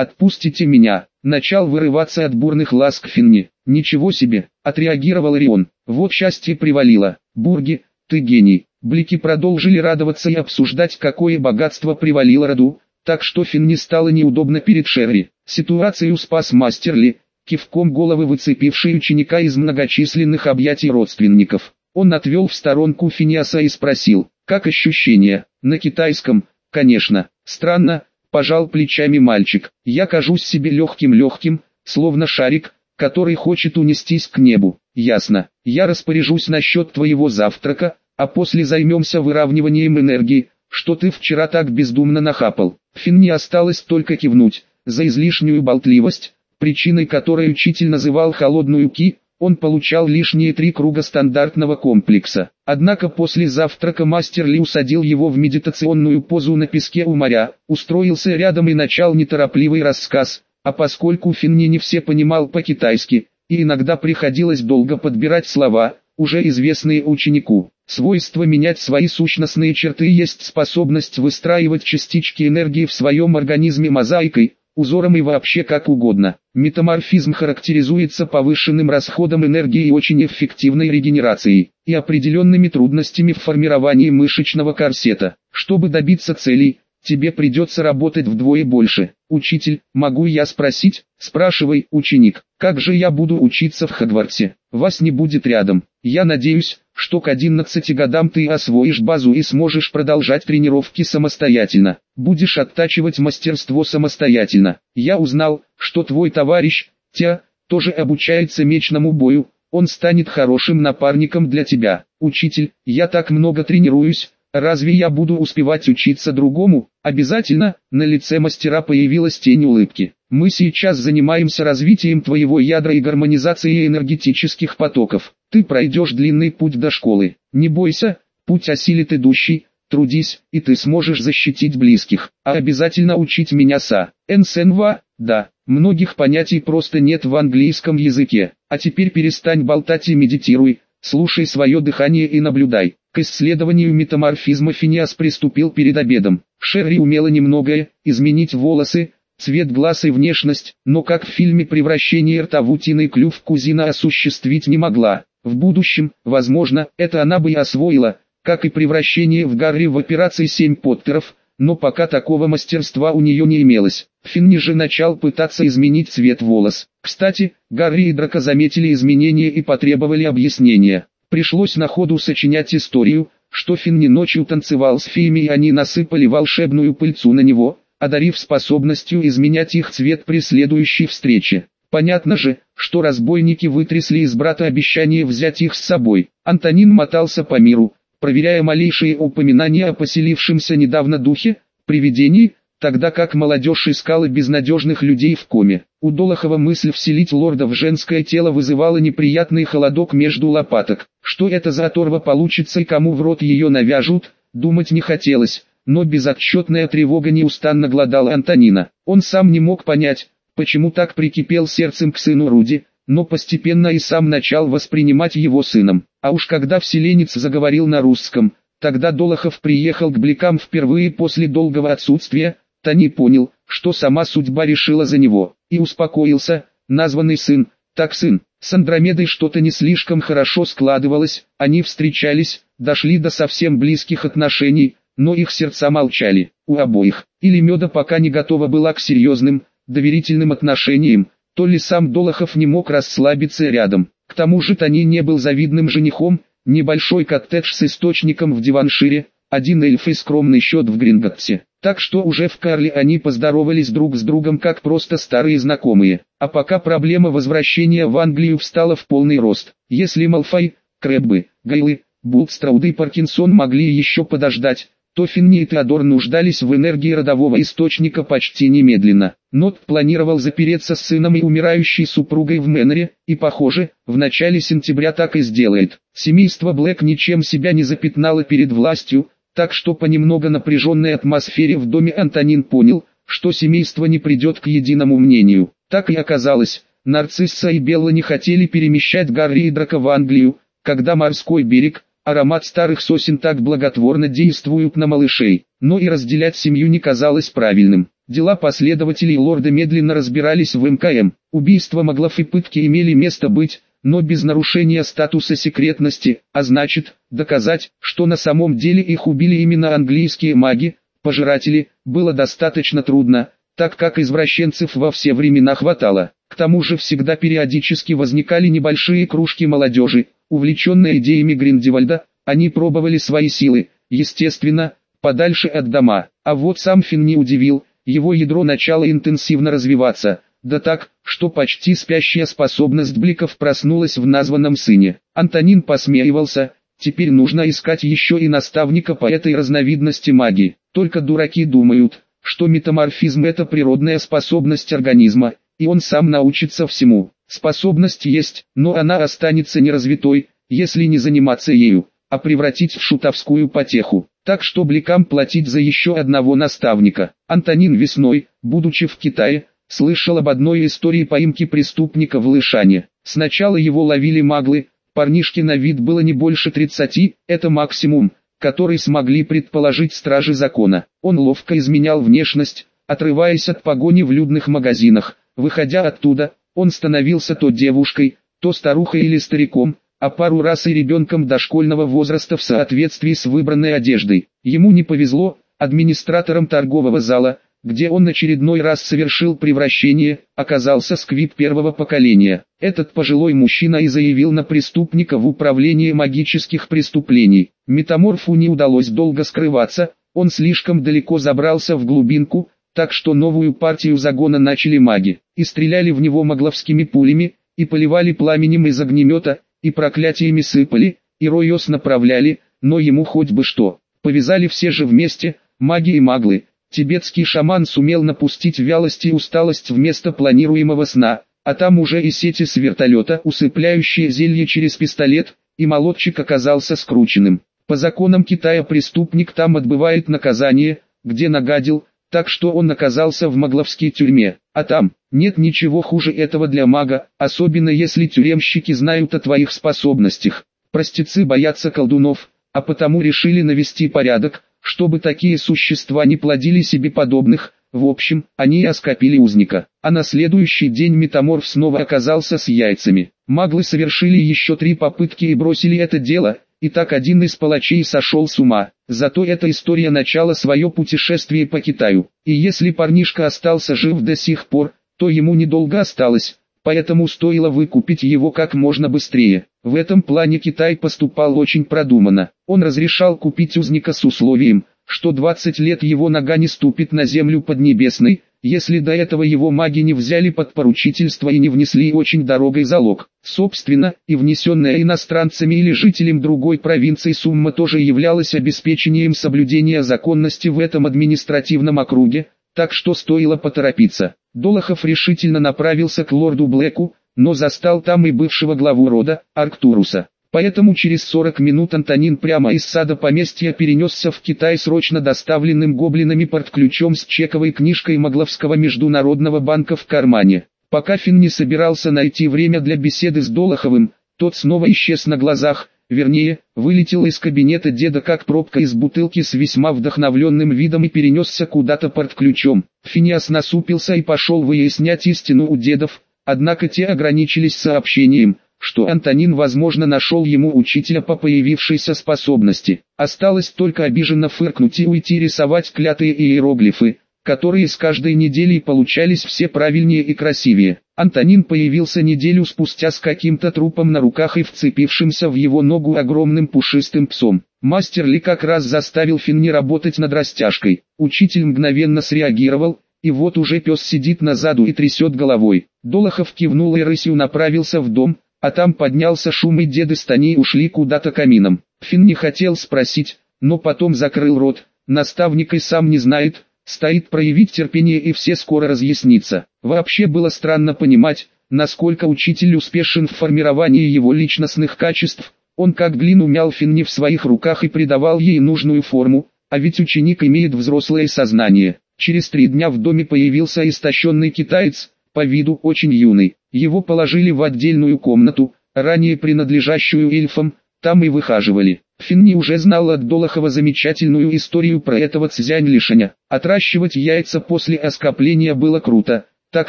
«Отпустите меня!» Начал вырываться от бурных ласк Финни. «Ничего себе!» – отреагировал Рион. «Вот счастье привалило. Бурги, ты гений!» Блики продолжили радоваться и обсуждать, какое богатство привалило роду, так что Финни стало неудобно перед Шерри. Ситуацию спас Мастерли, кивком головы выцепивший ученика из многочисленных объятий родственников. Он отвел в сторонку Финиаса и спросил, как ощущения, на китайском, конечно, странно, пожал плечами мальчик, я кажусь себе легким-легким, словно шарик, который хочет унестись к небу, ясно, я распоряжусь насчет твоего завтрака, а после займемся выравниванием энергии, что ты вчера так бездумно нахапал. Финни осталось только кивнуть, за излишнюю болтливость, причиной которой учитель называл холодную ки, он получал лишние три круга стандартного комплекса. Однако после завтрака мастер Ли усадил его в медитационную позу на песке у моря, устроился рядом и начал неторопливый рассказ, а поскольку Финни не все понимал по-китайски, и иногда приходилось долго подбирать слова, уже известные ученику. Свойство менять свои сущностные черты есть способность выстраивать частички энергии в своем организме мозаикой, узором и вообще как угодно. Метаморфизм характеризуется повышенным расходом энергии и очень эффективной регенерацией, и определенными трудностями в формировании мышечного корсета. Чтобы добиться целей, тебе придется работать вдвое больше. Учитель, могу я спросить? Спрашивай, ученик, как же я буду учиться в Хогвартсе? Вас не будет рядом. Я надеюсь, что к 11 годам ты освоишь базу и сможешь продолжать тренировки самостоятельно. Будешь оттачивать мастерство самостоятельно. Я узнал, что твой товарищ, Тя, тоже обучается мечному бою. Он станет хорошим напарником для тебя. Учитель, я так много тренируюсь, Разве я буду успевать учиться другому? Обязательно, на лице мастера появилась тень улыбки. Мы сейчас занимаемся развитием твоего ядра и гармонизацией энергетических потоков. Ты пройдешь длинный путь до школы. Не бойся, путь осилит идущий, трудись, и ты сможешь защитить близких. А обязательно учить меня са. Энсенва, да, многих понятий просто нет в английском языке. А теперь перестань болтать и медитируй, слушай свое дыхание и наблюдай. К исследованию метаморфизма Финиас приступил перед обедом. Шерри умела немногое, изменить волосы, цвет глаз и внешность, но как в фильме «Превращение рта клюв» кузина осуществить не могла. В будущем, возможно, это она бы и освоила, как и превращение в Гарри в операции «Семь Поттеров», но пока такого мастерства у нее не имелось. Финни же начал пытаться изменить цвет волос. Кстати, Гарри и Драко заметили изменения и потребовали объяснения. Пришлось на ходу сочинять историю, что Финни ночью танцевал с феями и они насыпали волшебную пыльцу на него, одарив способностью изменять их цвет при следующей встрече. Понятно же, что разбойники вытрясли из брата обещание взять их с собой. Антонин мотался по миру, проверяя малейшие упоминания о поселившемся недавно духе, привидении, тогда как молодежь искала безнадежных людей в коме. У Долохова мысль вселить лорда в женское тело вызывала неприятный холодок между лопаток. Что это за оторва получится и кому в рот ее навяжут, думать не хотелось, но безотчетная тревога неустанно глодала Антонина. Он сам не мог понять, почему так прикипел сердцем к сыну Руди, но постепенно и сам начал воспринимать его сыном. А уж когда вселенец заговорил на русском, тогда Долохов приехал к Бликам впервые после долгого отсутствия, Тони понял, что сама судьба решила за него, и успокоился, названный сын, так сын, с Андромедой что-то не слишком хорошо складывалось, они встречались, дошли до совсем близких отношений, но их сердца молчали, у обоих, или Меда пока не готова была к серьезным, доверительным отношениям, то ли сам Долохов не мог расслабиться рядом, к тому же Тони не был завидным женихом, небольшой коттедж с источником в Диваншире, один эльф и скромный счет в Гринготсе. Так что уже в Карле они поздоровались друг с другом как просто старые знакомые. А пока проблема возвращения в Англию встала в полный рост. Если Малфай, Крэббы, Гайлы, Булкстрауд и Паркинсон могли еще подождать, то Финни и Теодор нуждались в энергии родового источника почти немедленно. Нот планировал запереться с сыном и умирающей супругой в Мэннере, и похоже, в начале сентября так и сделает. Семейство Блэк ничем себя не запятнало перед властью, так что по немного напряженной атмосфере в доме Антонин понял, что семейство не придет к единому мнению. Так и оказалось, Нарцисса и Белла не хотели перемещать Гарри и Драка в Англию, когда морской берег, аромат старых сосен так благотворно действуют на малышей, но и разделять семью не казалось правильным. Дела последователей лорда медленно разбирались в МКМ. Убийства Маглов и пытки имели место быть, но без нарушения статуса секретности, а значит, доказать, что на самом деле их убили именно английские маги, пожиратели, было достаточно трудно, так как извращенцев во все времена хватало. К тому же всегда периодически возникали небольшие кружки молодежи, увлеченные идеями Гриндевальда, они пробовали свои силы, естественно, подальше от дома. А вот сам Финн не удивил, его ядро начало интенсивно развиваться – да так, что почти спящая способность бликов проснулась в названном сыне. Антонин посмеивался, теперь нужно искать еще и наставника по этой разновидности магии. Только дураки думают, что метаморфизм это природная способность организма, и он сам научится всему. Способность есть, но она останется неразвитой, если не заниматься ею, а превратить в шутовскую потеху. Так что бликам платить за еще одного наставника. Антонин весной, будучи в Китае, слышал об одной истории поимки преступника в Лышане. Сначала его ловили маглы, парнишке на вид было не больше 30, это максимум, который смогли предположить стражи закона. Он ловко изменял внешность, отрываясь от погони в людных магазинах. Выходя оттуда, он становился то девушкой, то старухой или стариком, а пару раз и ребенком дошкольного возраста в соответствии с выбранной одеждой. Ему не повезло, администратором торгового зала – где он очередной раз совершил превращение, оказался сквип первого поколения. Этот пожилой мужчина и заявил на преступника в управлении магических преступлений. Метаморфу не удалось долго скрываться, он слишком далеко забрался в глубинку, так что новую партию загона начали маги, и стреляли в него магловскими пулями, и поливали пламенем из огнемета, и проклятиями сыпали, и Ройос направляли, но ему хоть бы что. Повязали все же вместе, маги и маглы, Тибетский шаман сумел напустить вялость и усталость вместо планируемого сна, а там уже и сети с вертолета, усыпляющие зелье через пистолет, и молотчик оказался скрученным. По законам Китая преступник там отбывает наказание, где нагадил, так что он оказался в магловской тюрьме. А там, нет ничего хуже этого для мага, особенно если тюремщики знают о твоих способностях. Простецы боятся колдунов, а потому решили навести порядок, чтобы такие существа не плодили себе подобных, в общем, они оскопили узника. А на следующий день метаморф снова оказался с яйцами. Маглы совершили еще три попытки и бросили это дело, и так один из палачей сошел с ума. Зато эта история начала свое путешествие по Китаю. И если парнишка остался жив до сих пор, то ему недолго осталось, поэтому стоило выкупить его как можно быстрее. В этом плане Китай поступал очень продуманно. Он разрешал купить узника с условием, что 20 лет его нога не ступит на землю поднебесной, если до этого его маги не взяли под поручительство и не внесли очень дорогой залог. Собственно, и внесенная иностранцами или жителем другой провинции сумма тоже являлась обеспечением соблюдения законности в этом административном округе, так что стоило поторопиться. Долохов решительно направился к лорду Блэку, но застал там и бывшего главу рода, Арктуруса. Поэтому через 40 минут Антонин прямо из сада поместья перенесся в Китай срочно доставленным гоблинами портключом с чековой книжкой Могловского международного банка в кармане. Пока Финн не собирался найти время для беседы с Долоховым, тот снова исчез на глазах, вернее, вылетел из кабинета деда как пробка из бутылки с весьма вдохновленным видом и перенесся куда-то портключом. Финиас насупился и пошел выяснять истину у дедов, Однако те ограничились сообщением, что Антонин возможно нашел ему учителя по появившейся способности. Осталось только обиженно фыркнуть и уйти рисовать клятые иероглифы, которые с каждой неделей получались все правильнее и красивее. Антонин появился неделю спустя с каким-то трупом на руках и вцепившимся в его ногу огромным пушистым псом. Мастер Ли как раз заставил Финни работать над растяжкой. Учитель мгновенно среагировал, и вот уже пес сидит на заду и трясет головой. Долохов кивнул и рысью направился в дом, а там поднялся шум и деды с Таней ушли куда-то камином. Фин не хотел спросить, но потом закрыл рот, наставник и сам не знает, стоит проявить терпение и все скоро разъяснится. Вообще было странно понимать, насколько учитель успешен в формировании его личностных качеств, он как глину мял Финни в своих руках и придавал ей нужную форму, а ведь ученик имеет взрослое сознание. Через три дня в доме появился истощенный китаец, по виду очень юный. Его положили в отдельную комнату, ранее принадлежащую эльфам, там и выхаживали. Финни уже знал от Долохова замечательную историю про этого Цзянь Лишаня. Отращивать яйца после оскопления было круто, так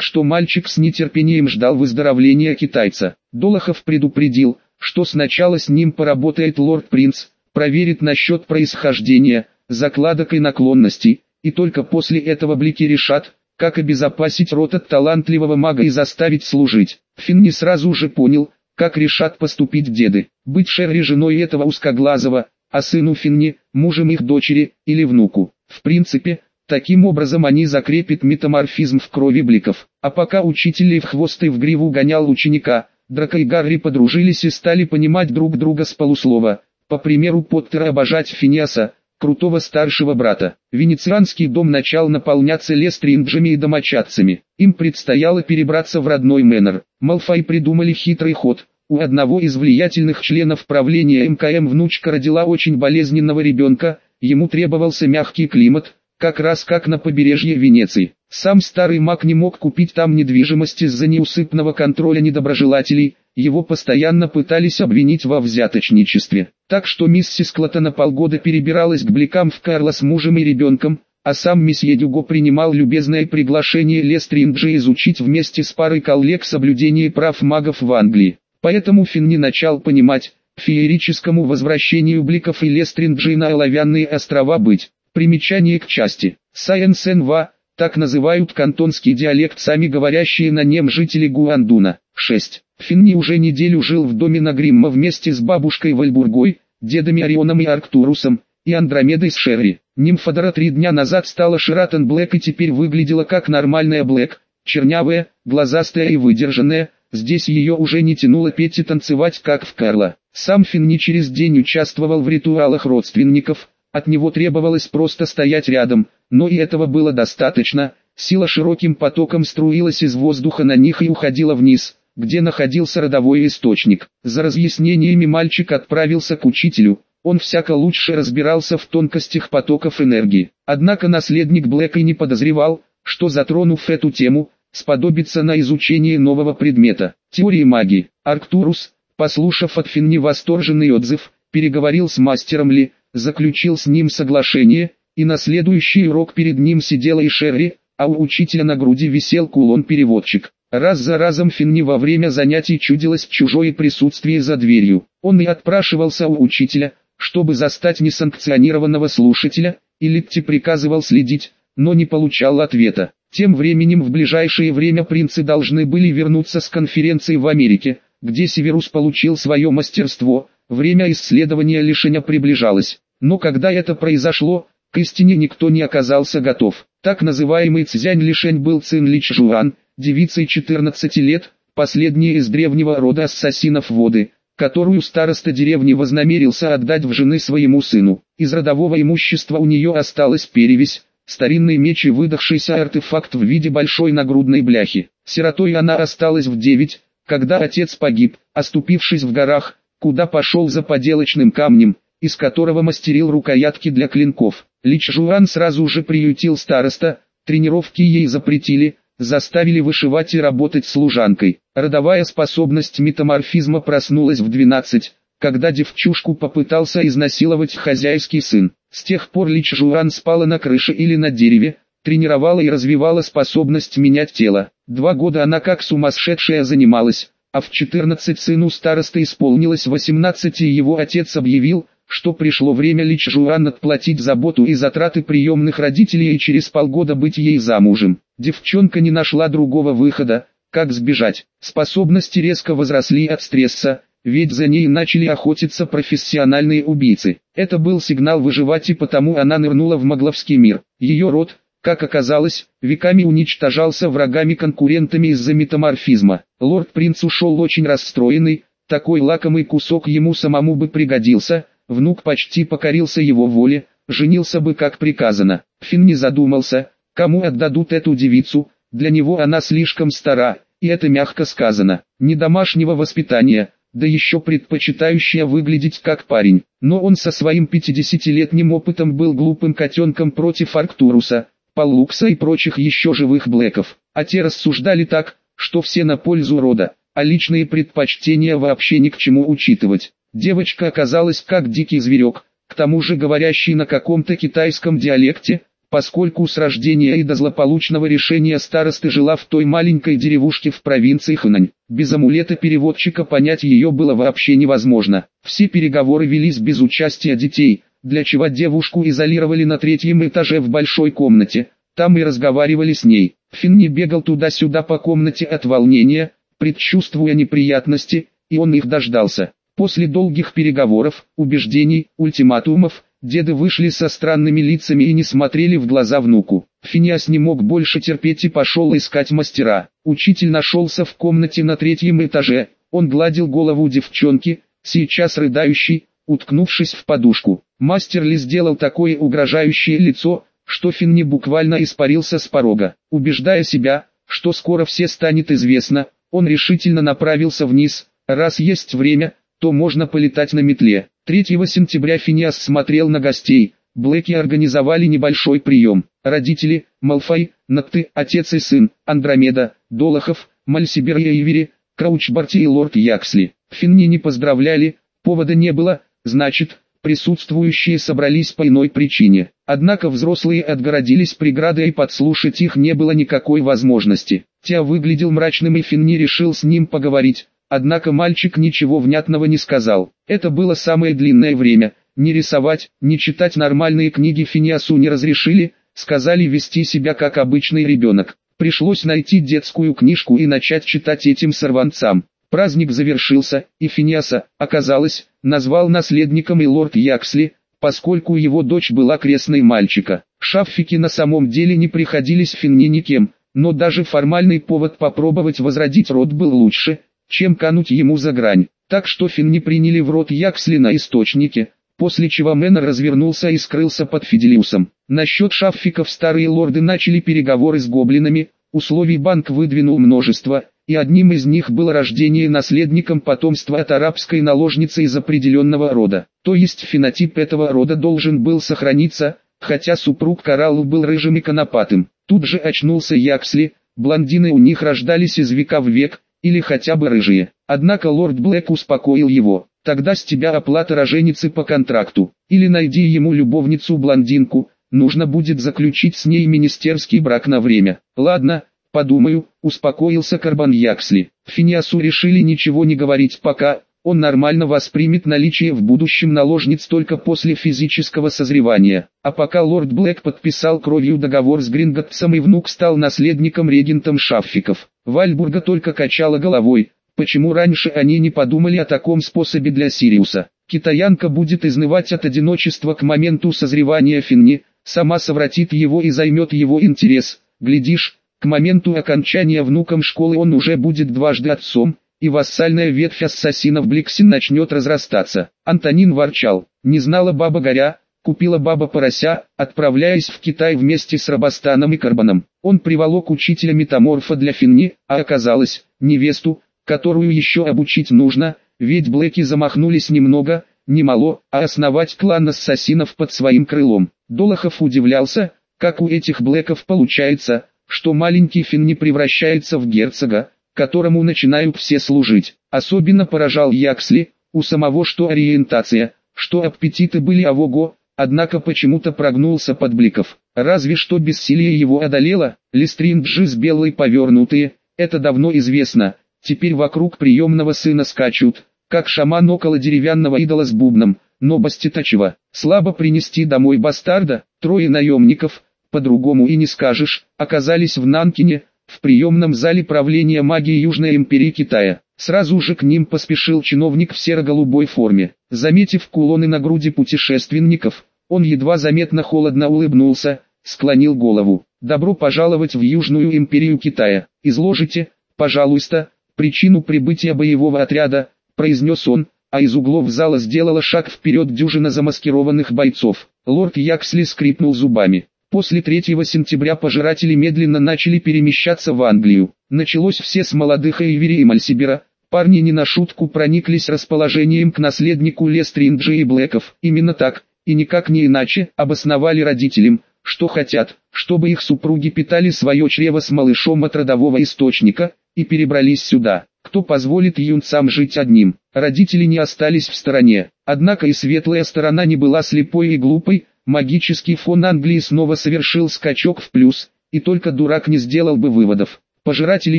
что мальчик с нетерпением ждал выздоровления китайца. Долохов предупредил, что сначала с ним поработает лорд-принц, проверит насчет происхождения, закладок и наклонностей, и только после этого блики решат, как обезопасить рот от талантливого мага и заставить служить. Финни сразу же понял, как решат поступить деды, быть Шерри женой этого узкоглазого, а сыну Финни, мужем их дочери, или внуку. В принципе, таким образом они закрепят метаморфизм в крови бликов. А пока учитель в хвост и в гриву гонял ученика, Драко и Гарри подружились и стали понимать друг друга с полуслова. По примеру Поттера обожать Финиаса, крутого старшего брата. Венецианский дом начал наполняться лестринджами и домочадцами. Им предстояло перебраться в родной Мэннер. Малфай придумали хитрый ход. У одного из влиятельных членов правления МКМ внучка родила очень болезненного ребенка, ему требовался мягкий климат, как раз как на побережье Венеции. Сам старый маг не мог купить там недвижимость из-за неусыпного контроля недоброжелателей, его постоянно пытались обвинить во взяточничестве. Так что миссис Клата на полгода перебиралась к Бликам в Карла с мужем и ребенком, а сам месье Дюго принимал любезное приглашение Лестринджа изучить вместе с парой коллег соблюдение прав магов в Англии. Поэтому Финни начал понимать, феерическому возвращению Бликов и Лестринджей на Оловянные острова быть. Примечание к части. Science NV, так называют кантонский диалект сами говорящие на нем жители Гуандуна. 6. Финни уже неделю жил в доме на Гримма вместе с бабушкой Вальбургой, дедами Орионом и Арктурусом, и Андромедой с Шерри. Нимфодора три дня назад стала Ширатон Блэк и теперь выглядела как нормальная Блэк, чернявая, глазастая и выдержанная, здесь ее уже не тянуло петь и танцевать как в Карла. Сам Финни через день участвовал в ритуалах родственников, от него требовалось просто стоять рядом, но и этого было достаточно, сила широким потоком струилась из воздуха на них и уходила вниз, где находился родовой источник. За разъяснениями мальчик отправился к учителю, он всяко лучше разбирался в тонкостях потоков энергии. Однако наследник Блэка и не подозревал, что затронув эту тему, сподобится на изучение нового предмета. Теории магии. Арктурус, послушав от Финни восторженный отзыв, переговорил с мастером Ли, заключил с ним соглашение, и на следующий урок перед ним сидела и Шерри, а у учителя на груди висел кулон-переводчик. Раз за разом Финни во время занятий чудилось чужое присутствие за дверью. Он и отпрашивался у учителя, чтобы застать несанкционированного слушателя, и Литти приказывал следить, но не получал ответа. Тем временем в ближайшее время принцы должны были вернуться с конференции в Америке, где Северус получил свое мастерство, время исследования лишения приближалось. Но когда это произошло, к истине никто не оказался готов. Так называемый Цзянь Лишень был Цин Лич Жуан, девицей 14 лет, последняя из древнего рода ассасинов воды, которую староста деревни вознамерился отдать в жены своему сыну. Из родового имущества у нее осталась перевесь, старинный меч и выдохшийся артефакт в виде большой нагрудной бляхи. Сиротой она осталась в девять, когда отец погиб, оступившись в горах, куда пошел за поделочным камнем, из которого мастерил рукоятки для клинков. Лич Жуан сразу же приютил староста, тренировки ей запретили, заставили вышивать и работать служанкой. Родовая способность метаморфизма проснулась в 12, когда девчушку попытался изнасиловать хозяйский сын. С тех пор Лич Жуан спала на крыше или на дереве, тренировала и развивала способность менять тело. Два года она как сумасшедшая занималась, а в 14 сыну староста исполнилось 18 и его отец объявил, что пришло время Лич Жуан отплатить заботу и затраты приемных родителей и через полгода быть ей замужем. Девчонка не нашла другого выхода, как сбежать. Способности резко возросли от стресса, ведь за ней начали охотиться профессиональные убийцы. Это был сигнал выживать и потому она нырнула в Могловский мир. Ее род, как оказалось, веками уничтожался врагами-конкурентами из-за метаморфизма. Лорд-принц ушел очень расстроенный, такой лакомый кусок ему самому бы пригодился, внук почти покорился его воле, женился бы как приказано. Фин не задумался, кому отдадут эту девицу, для него она слишком стара, и это мягко сказано, не домашнего воспитания, да еще предпочитающая выглядеть как парень. Но он со своим 50-летним опытом был глупым котенком против Арктуруса, Паллукса и прочих еще живых блэков, а те рассуждали так, что все на пользу рода, а личные предпочтения вообще ни к чему учитывать. Девочка оказалась как дикий зверек, к тому же говорящий на каком-то китайском диалекте, поскольку с рождения и до злополучного решения старосты жила в той маленькой деревушке в провинции Хэнань. Без амулета переводчика понять ее было вообще невозможно. Все переговоры велись без участия детей, для чего девушку изолировали на третьем этаже в большой комнате, там и разговаривали с ней. Финни бегал туда-сюда по комнате от волнения, предчувствуя неприятности, и он их дождался. После долгих переговоров, убеждений, ультиматумов, деды вышли со странными лицами и не смотрели в глаза внуку. Финиас не мог больше терпеть и пошел искать мастера. Учитель нашелся в комнате на третьем этаже, он гладил голову девчонки, сейчас рыдающей, уткнувшись в подушку. Мастер Ли сделал такое угрожающее лицо, что Финни буквально испарился с порога. Убеждая себя, что скоро все станет известно, он решительно направился вниз, раз есть время, то можно полетать на метле. 3 сентября Финиас смотрел на гостей, Блэки организовали небольшой прием. Родители, Малфай, Накты, отец и сын, Андромеда, Долохов, Мальсибер и Ивери, Краучбарти и Лорд Яксли. Финни не поздравляли, повода не было, значит, присутствующие собрались по иной причине. Однако взрослые отгородились преградой и подслушать их не было никакой возможности. Тя выглядел мрачным и Финни решил с ним поговорить, однако мальчик ничего внятного не сказал. Это было самое длинное время, не рисовать, не читать нормальные книги Финиасу не разрешили, сказали вести себя как обычный ребенок. Пришлось найти детскую книжку и начать читать этим сорванцам. Праздник завершился, и Финиаса, оказалось, назвал наследником и лорд Яксли, поскольку его дочь была крестной мальчика. Шаффики на самом деле не приходились Финни никем, но даже формальный повод попробовать возродить род был лучше, чем кануть ему за грань. Так что Финни приняли в рот Яксли на источнике, после чего Мэннер развернулся и скрылся под Фиделиусом. Насчет шаффиков старые лорды начали переговоры с гоблинами, условий банк выдвинул множество, и одним из них было рождение наследником потомства от арабской наложницы из определенного рода. То есть фенотип этого рода должен был сохраниться, хотя супруг Кораллу был рыжим и конопатым. Тут же очнулся Яксли, блондины у них рождались из века в век, или хотя бы рыжие. Однако лорд Блэк успокоил его. Тогда с тебя оплата роженицы по контракту, или найди ему любовницу-блондинку, нужно будет заключить с ней министерский брак на время. Ладно, подумаю, успокоился Карбан Яксли. Финиасу решили ничего не говорить пока, он нормально воспримет наличие в будущем наложниц только после физического созревания. А пока лорд Блэк подписал кровью договор с Гринготсом и внук стал наследником-регентом Шаффиков. Вальбурга только качала головой, почему раньше они не подумали о таком способе для Сириуса. Китаянка будет изнывать от одиночества к моменту созревания Финни, сама совратит его и займет его интерес. Глядишь, к моменту окончания внуком школы он уже будет дважды отцом, и вассальная ветвь ассасинов Бликсин начнет разрастаться. Антонин ворчал, не знала баба горя, купила баба порося, отправляясь в Китай вместе с Рабастаном и Карбаном. Он приволок учителя метаморфа для Финни, а оказалось, невесту, которую еще обучить нужно, ведь Блэки замахнулись немного, немало, а основать клан ассасинов под своим крылом. Долохов удивлялся, как у этих Блэков получается, что маленький Финн не превращается в герцога, которому начинают все служить. Особенно поражал Яксли, у самого что ориентация, что аппетиты были авого, однако почему-то прогнулся под бликов. Разве что бессилие его одолело, листринджи с белой повернутые, это давно известно, теперь вокруг приемного сына скачут, как шаман около деревянного идола с бубном, но баститачева, слабо принести домой бастарда, трое наемников, по-другому и не скажешь, оказались в Нанкине, в приемном зале правления магии Южной империи Китая. Сразу же к ним поспешил чиновник в серо-голубой форме. Заметив кулоны на груди путешественников, он едва заметно холодно улыбнулся, склонил голову. «Добро пожаловать в Южную империю Китая. Изложите, пожалуйста, причину прибытия боевого отряда», произнес он, а из углов зала сделала шаг вперед дюжина замаскированных бойцов. Лорд Яксли скрипнул зубами. После 3 сентября пожиратели медленно начали перемещаться в Англию. Началось все с молодых Эйвери и Мальсибера. Парни не на шутку прониклись расположением к наследнику Лестринджа и Блэков. Именно так, и никак не иначе, обосновали родителям, что хотят, чтобы их супруги питали свое чрево с малышом от родового источника, и перебрались сюда. Кто позволит юнцам жить одним. Родители не остались в стороне. Однако и светлая сторона не была слепой и глупой, магический фон Англии снова совершил скачок в плюс, и только дурак не сделал бы выводов. Пожиратели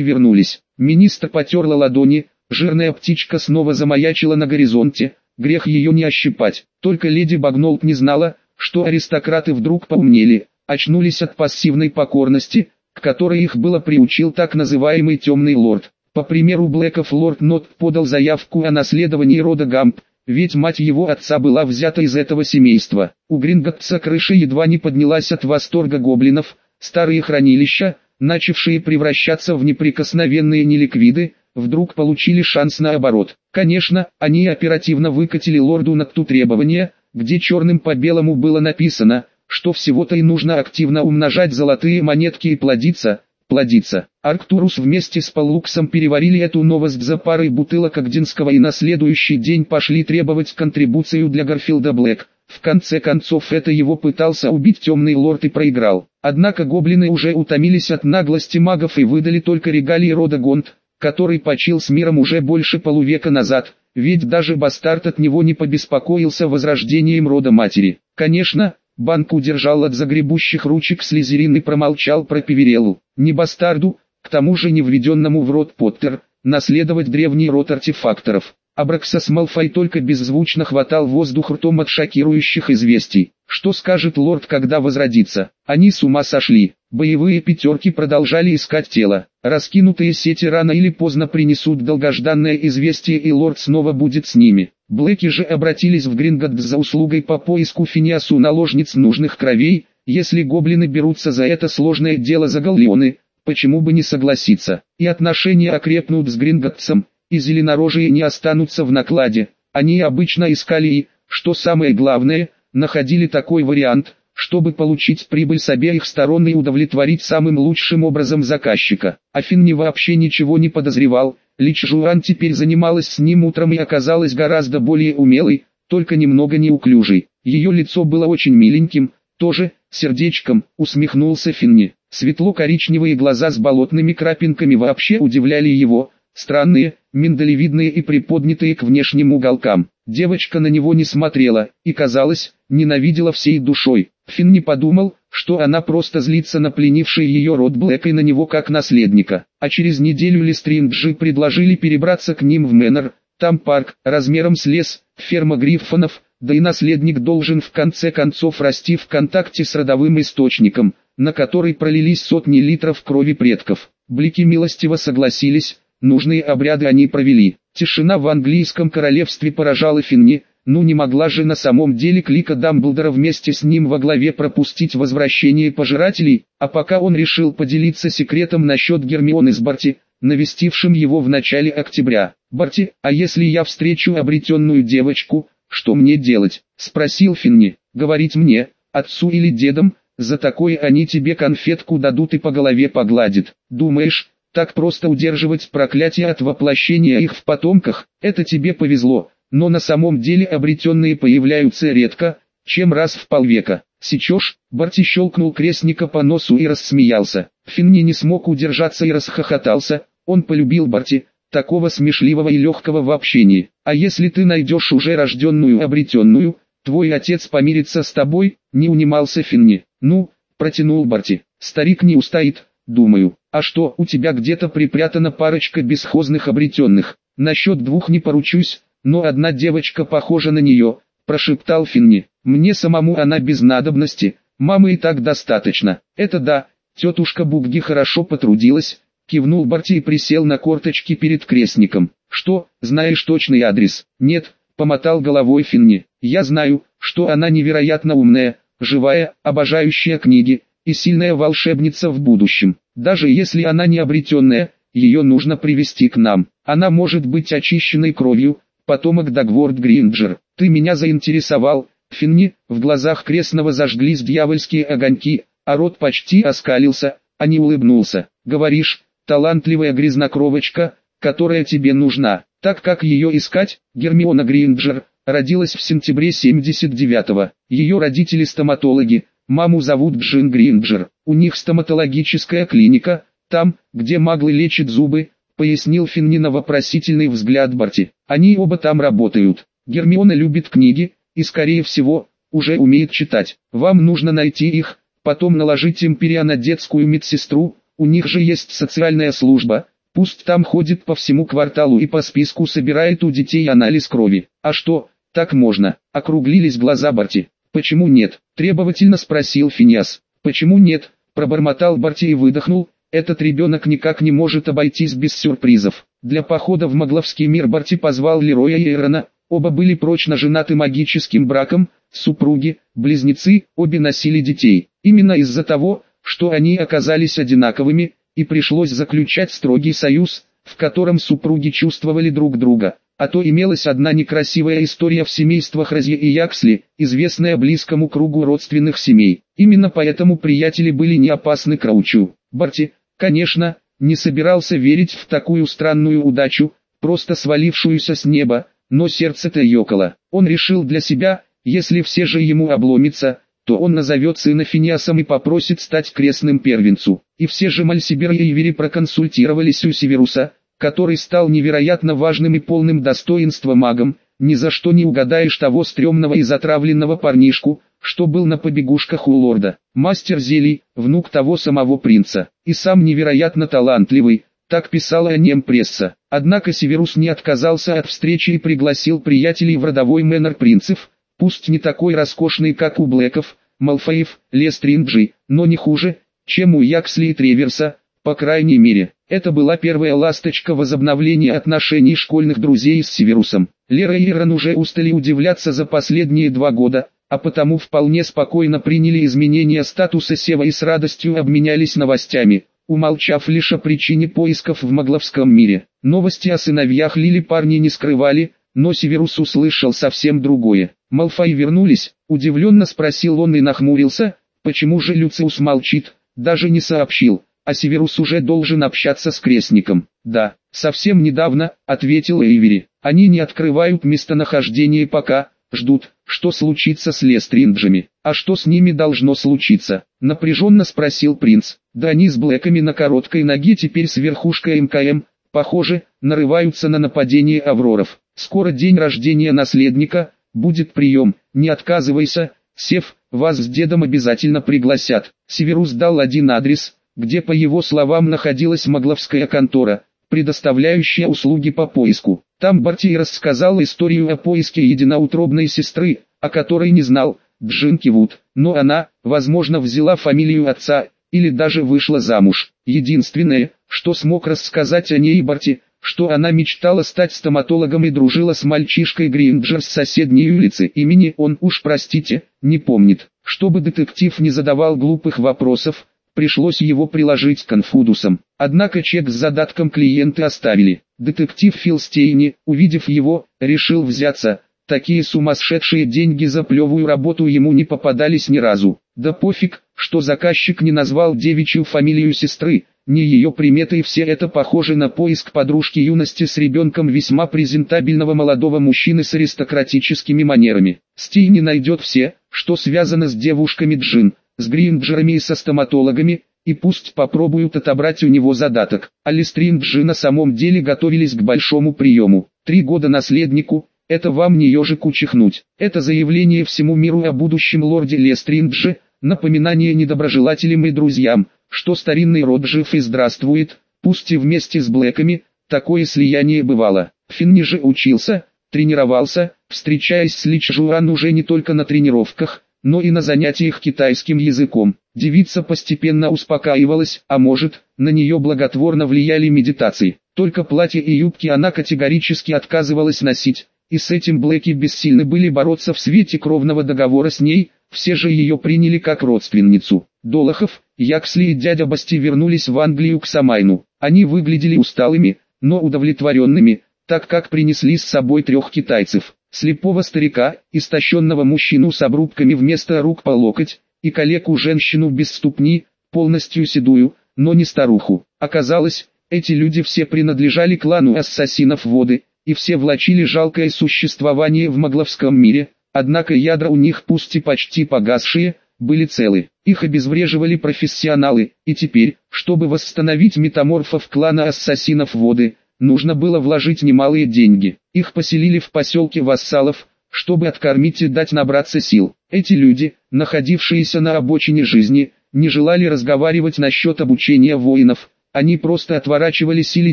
вернулись. Министр потерла ладони, жирная птичка снова замаячила на горизонте, грех ее не ощипать. Только леди Багнолт не знала, что аристократы вдруг поумнели, очнулись от пассивной покорности, к которой их было приучил так называемый темный лорд. По примеру Блэков лорд Нот подал заявку о наследовании рода Гамп, ведь мать его отца была взята из этого семейства. У Гринготца крыша едва не поднялась от восторга гоблинов, старые хранилища, начавшие превращаться в неприкосновенные неликвиды, вдруг получили шанс на оборот. Конечно, они оперативно выкатили лорду Накту требования, где черным по белому было написано, что всего-то и нужно активно умножать золотые монетки и плодиться, плодиться. Арктурус вместе с Палуксом переварили эту новость за парой бутылок Агдинского и на следующий день пошли требовать контрибуцию для Гарфилда Блэк. В конце концов это его пытался убить темный лорд и проиграл. Однако гоблины уже утомились от наглости магов и выдали только регалии рода Гонт, который почил с миром уже больше полувека назад, ведь даже бастард от него не побеспокоился возрождением рода матери. Конечно, банк удержал от загребущих ручек слезерин и промолчал про Певерелу. Не бастарду, к тому же не введенному в род Поттер, наследовать древний род артефакторов. Абраксас Малфой только беззвучно хватал воздух ртом от шокирующих известий. Что скажет лорд, когда возродится? Они с ума сошли. Боевые пятерки продолжали искать тело. Раскинутые сети рано или поздно принесут долгожданное известие и лорд снова будет с ними. Блэки же обратились в Гринготт за услугой по поиску Финиасу наложниц нужных кровей. Если гоблины берутся за это сложное дело за галлеоны, почему бы не согласиться? И отношения окрепнут с Гринготтсом и зеленорожие не останутся в накладе. Они обычно искали и, что самое главное, находили такой вариант, чтобы получить прибыль с обеих сторон и удовлетворить самым лучшим образом заказчика. Афин не вообще ничего не подозревал, Лич Жуан теперь занималась с ним утром и оказалась гораздо более умелой, только немного неуклюжей. Ее лицо было очень миленьким, тоже, сердечком, усмехнулся Финни. Светло-коричневые глаза с болотными крапинками вообще удивляли его, странные, миндалевидные и приподнятые к внешним уголкам. Девочка на него не смотрела, и казалось, ненавидела всей душой. Финн не подумал, что она просто злится на пленивший ее род Блэк и на него как наследника. А через неделю Листринджи предложили перебраться к ним в Мэннер, там парк, размером с лес, ферма гриффонов, да и наследник должен в конце концов расти в контакте с родовым источником, на который пролились сотни литров крови предков. Блики милостиво согласились, Нужные обряды они провели. Тишина в английском королевстве поражала Финни, ну не могла же на самом деле клика Дамблдора вместе с ним во главе пропустить возвращение пожирателей, а пока он решил поделиться секретом насчет Гермионы с Барти, навестившим его в начале октября. «Барти, а если я встречу обретенную девочку, что мне делать?» – спросил Финни. «Говорить мне, отцу или дедам, за такое они тебе конфетку дадут и по голове погладят. Думаешь, так просто удерживать проклятие от воплощения их в потомках, это тебе повезло, но на самом деле обретенные появляются редко, чем раз в полвека. Сечешь, Барти щелкнул крестника по носу и рассмеялся. Финни не смог удержаться и расхохотался, он полюбил Барти, такого смешливого и легкого в общении. А если ты найдешь уже рожденную обретенную, твой отец помирится с тобой, не унимался Финни. Ну, протянул Барти, старик не устоит, думаю. А что, у тебя где-то припрятана парочка бесхозных обретенных? Насчет двух не поручусь, но одна девочка похожа на нее, прошептал Финни. Мне самому она без надобности, мамы и так достаточно. Это да, тетушка Бугги хорошо потрудилась, кивнул Барти и присел на корточки перед крестником. Что, знаешь точный адрес? Нет, помотал головой Финни. Я знаю, что она невероятно умная, живая, обожающая книги, и сильная волшебница в будущем. Даже если она не обретенная, ее нужно привести к нам. Она может быть очищенной кровью, потомок Дагворд Гринджер. Ты меня заинтересовал, Финни, в глазах крестного зажглись дьявольские огоньки, а рот почти оскалился, а не улыбнулся. Говоришь, талантливая грязнокровочка, которая тебе нужна, так как ее искать, Гермиона Гринджер, родилась в сентябре 79-го. Ее родители стоматологи, Маму зовут Джин Гринджер. У них стоматологическая клиника, там, где маглы лечат зубы, пояснил Финни на вопросительный взгляд Барти. Они оба там работают. Гермиона любит книги, и скорее всего, уже умеет читать. Вам нужно найти их, потом наложить империя на детскую медсестру, у них же есть социальная служба, пусть там ходит по всему кварталу и по списку собирает у детей анализ крови. А что, так можно? Округлились глаза Барти. Почему нет? Требовательно спросил Финиас. Почему нет? Пробормотал Барти и выдохнул. Этот ребенок никак не может обойтись без сюрпризов. Для похода в Магловский мир Барти позвал Лероя и Эрона. Оба были прочно женаты магическим браком, супруги, близнецы, обе носили детей. Именно из-за того, что они оказались одинаковыми, и пришлось заключать строгий союз, в котором супруги чувствовали друг друга. А то имелась одна некрасивая история в семействах Розье и Яксли, известная близкому кругу родственных семей. Именно поэтому приятели были не опасны Краучу. Барти, конечно, не собирался верить в такую странную удачу, просто свалившуюся с неба, но сердце-то ёкало. Он решил для себя, если все же ему обломится, то он назовет сына Финиасом и попросит стать крестным первенцу. И все же Мальсибер и Ивери проконсультировались у Северуса, который стал невероятно важным и полным достоинства магом, ни за что не угадаешь того стрёмного и затравленного парнишку, что был на побегушках у лорда. Мастер зелий, внук того самого принца, и сам невероятно талантливый, так писала о нем пресса. Однако Северус не отказался от встречи и пригласил приятелей в родовой мэннер принцев, пусть не такой роскошный как у Блэков, Малфоев, Лестринджи, но не хуже, чем у Яксли и Треверса, по крайней мере. Это была первая ласточка возобновления отношений школьных друзей с Северусом. Лера и Иран уже устали удивляться за последние два года, а потому вполне спокойно приняли изменения статуса Сева и с радостью обменялись новостями, умолчав лишь о причине поисков в Магловском мире. Новости о сыновьях Лили парни не скрывали, но Северус услышал совсем другое. Малфай вернулись, удивленно спросил он и нахмурился, почему же Люциус молчит, даже не сообщил, а Северус уже должен общаться с крестником. Да, совсем недавно, ответил Эйвери, они не открывают местонахождение пока, ждут, что случится с Лестринджами. А что с ними должно случиться? Напряженно спросил принц. Да они с Блэками на короткой ноге теперь с верхушкой МКМ, похоже, нарываются на нападение Авроров. Скоро день рождения наследника, будет прием, не отказывайся, Сев, вас с дедом обязательно пригласят. Северус дал один адрес, где по его словам находилась Магловская контора, предоставляющая услуги по поиску. Там Барти рассказал историю о поиске единоутробной сестры, о которой не знал, Джинки Вуд, но она, возможно взяла фамилию отца, или даже вышла замуж. Единственное, что смог рассказать о ней Барти, что она мечтала стать стоматологом и дружила с мальчишкой Гринджер с соседней улицы. Имени он уж простите, не помнит. Чтобы детектив не задавал глупых вопросов, пришлось его приложить к конфудусам. Однако чек с задатком клиенты оставили. Детектив Фил Стейни, увидев его, решил взяться. Такие сумасшедшие деньги за плевую работу ему не попадались ни разу. Да пофиг, что заказчик не назвал девичью фамилию сестры, не ее приметы и все это похоже на поиск подружки юности с ребенком весьма презентабельного молодого мужчины с аристократическими манерами. Стий не найдет все, что связано с девушками Джин, с гринджерами и со стоматологами, и пусть попробуют отобрать у него задаток. Алистринджи на самом деле готовились к большому приему. Три года наследнику, это вам не ежику чихнуть. Это заявление всему миру о будущем лорде Лестриндже, напоминание недоброжелателям и друзьям, что старинный род жив и здравствует, пусть и вместе с Блэками, такое слияние бывало. Финни же учился, тренировался, встречаясь с Лич Жуан уже не только на тренировках, но и на занятиях китайским языком. Девица постепенно успокаивалась, а может, на нее благотворно влияли медитации. Только платье и юбки она категорически отказывалась носить, и с этим Блэки бессильны были бороться в свете кровного договора с ней, все же ее приняли как родственницу. Долохов, Яксли и дядя Басти вернулись в Англию к Самайну. Они выглядели усталыми, но удовлетворенными, так как принесли с собой трех китайцев. Слепого старика, истощенного мужчину с обрубками вместо рук по локоть, и калеку-женщину без ступни, полностью седую, но не старуху. Оказалось, эти люди все принадлежали клану ассасинов воды, и все влачили жалкое существование в Магловском мире, однако ядра у них пусть и почти погасшие, были целы. Их обезвреживали профессионалы, и теперь, чтобы восстановить метаморфов клана ассасинов воды, нужно было вложить немалые деньги. Их поселили в поселке вассалов, чтобы откормить и дать набраться сил. Эти люди, находившиеся на обочине жизни, не желали разговаривать насчет обучения воинов, они просто отворачивались или